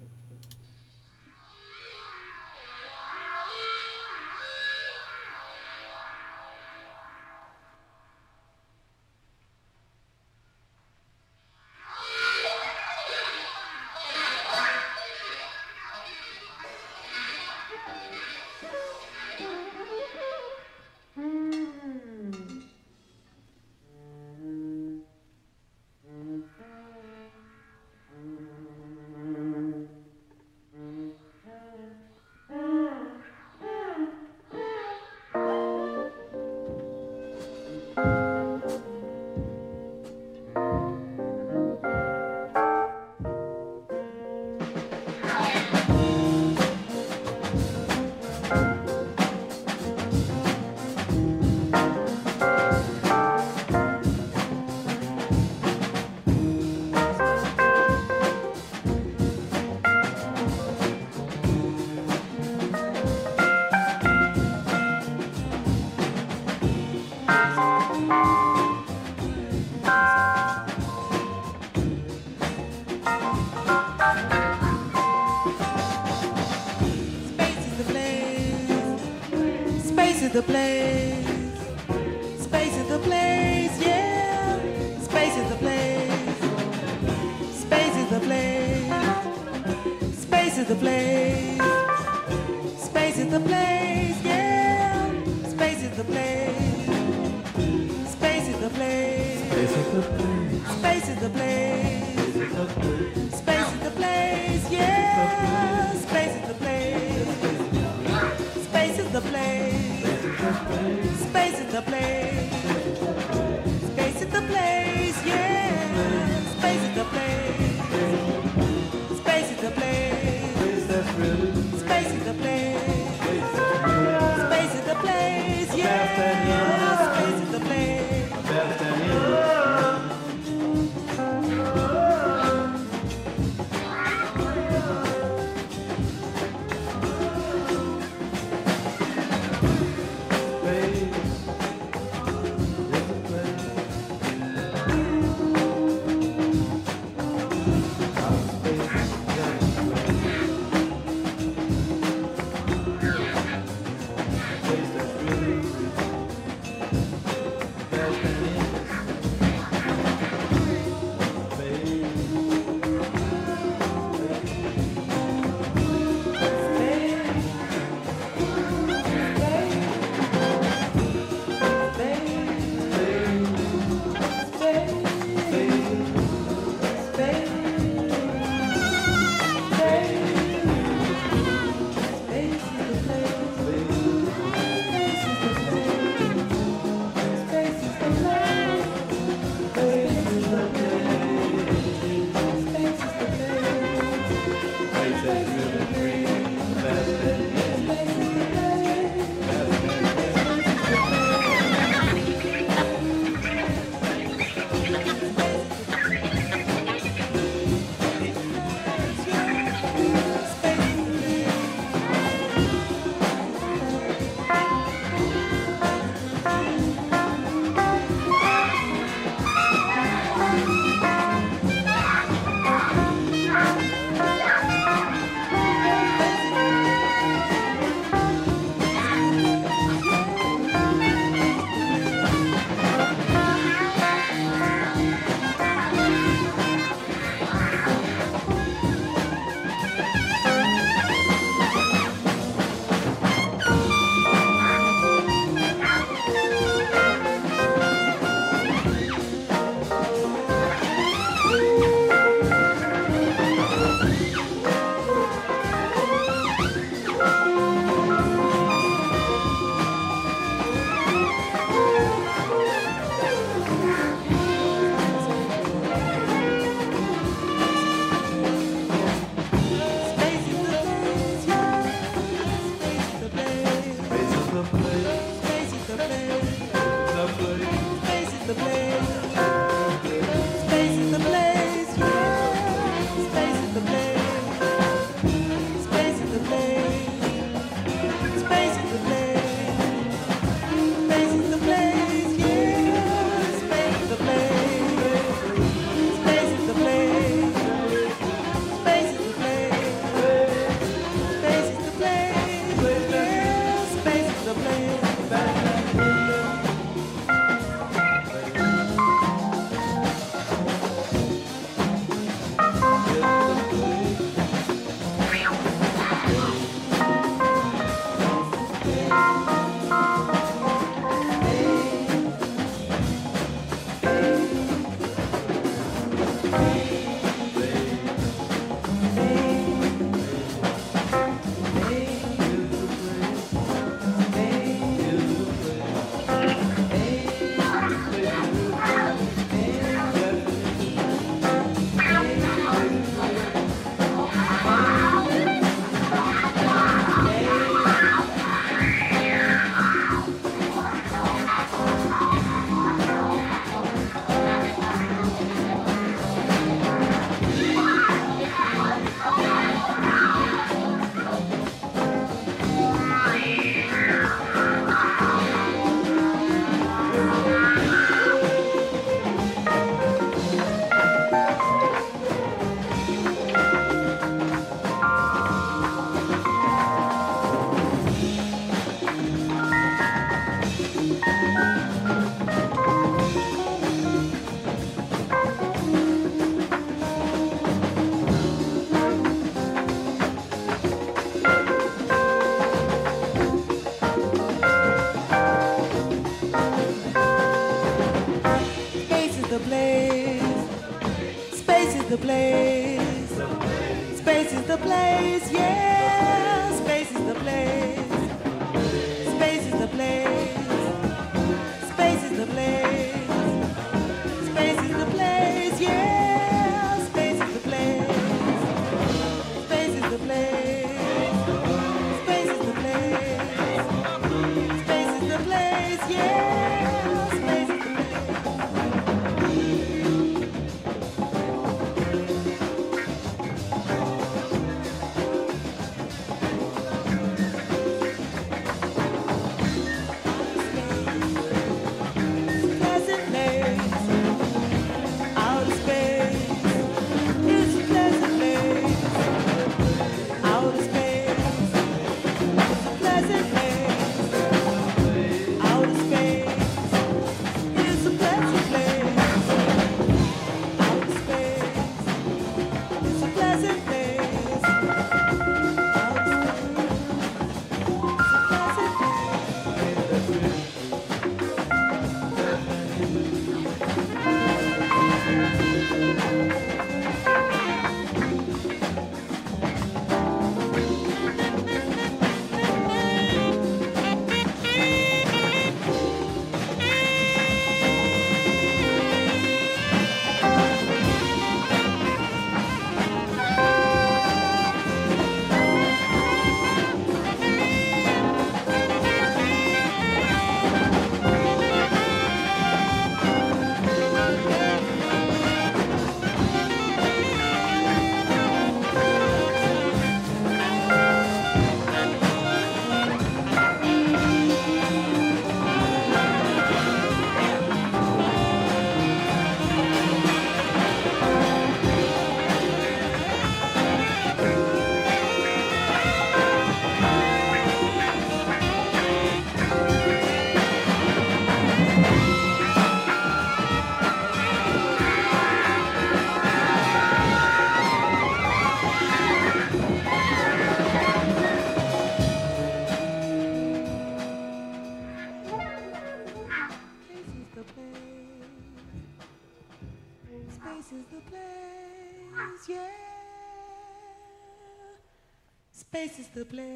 The place.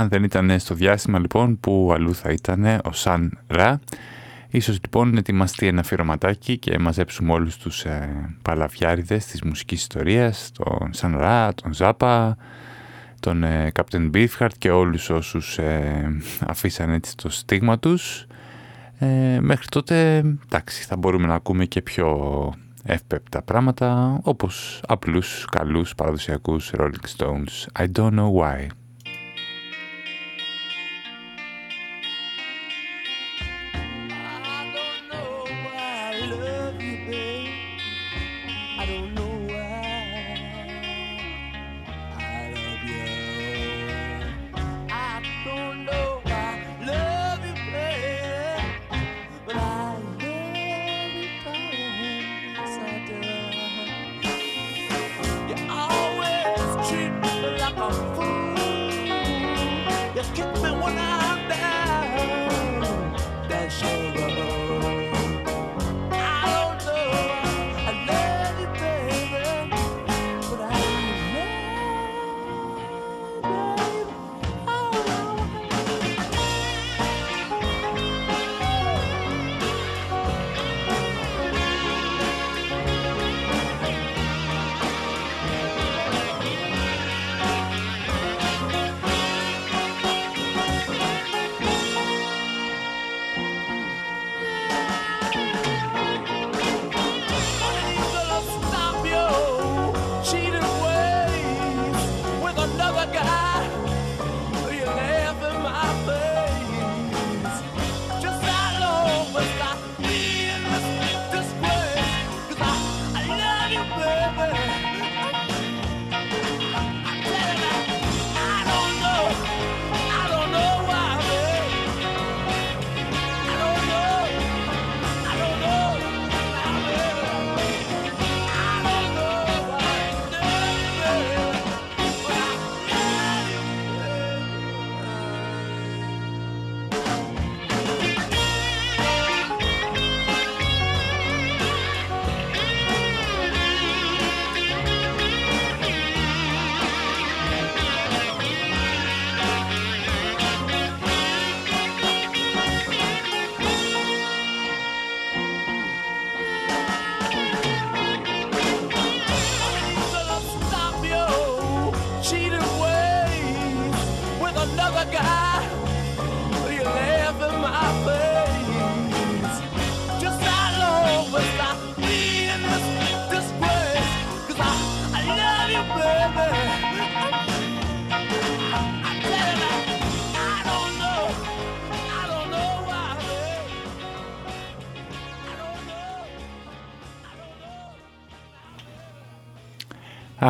Αν δεν ήταν στο διάστημα λοιπόν που αλλού θα ήταν ο Σαν Ρα. Ίσως λοιπόν ετοιμαστεί ένα αφιερωματάκι και μαζέψουμε όλους τους ε, παλαβιάριδες της μουσικής ιστορίας, τον Σαν Ρα, τον Ζάπα, τον ε, Captain Beefheart και όλους όσους ε, αφήσαν έτσι το στίγμα τους. Ε, μέχρι τότε, εντάξει, θα μπορούμε να ακούμε και πιο εύπεπτα πράγματα, όπως απλούς, καλούς, παραδοσιακούς Rolling Stones. I don't know why.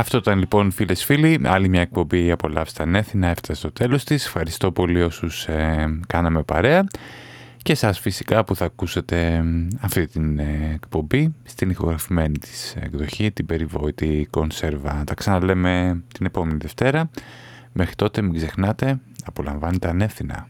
Αυτό ήταν λοιπόν φίλες φίλοι, άλλη μια εκπομπή απολαύστα ανέθινα έφτασε στο τέλος της. Ευχαριστώ πολύ όσους ε, κάναμε παρέα και σας φυσικά που θα ακούσετε αυτή την ε, εκπομπή στην ηχογραφημένη της εκδοχή, την περιβόητη κονσέρβα. Τα ξαναλέμε την επόμενη Δευτέρα. Μέχρι τότε μην ξεχνάτε, απολαμβάνετε ανεύθυνα.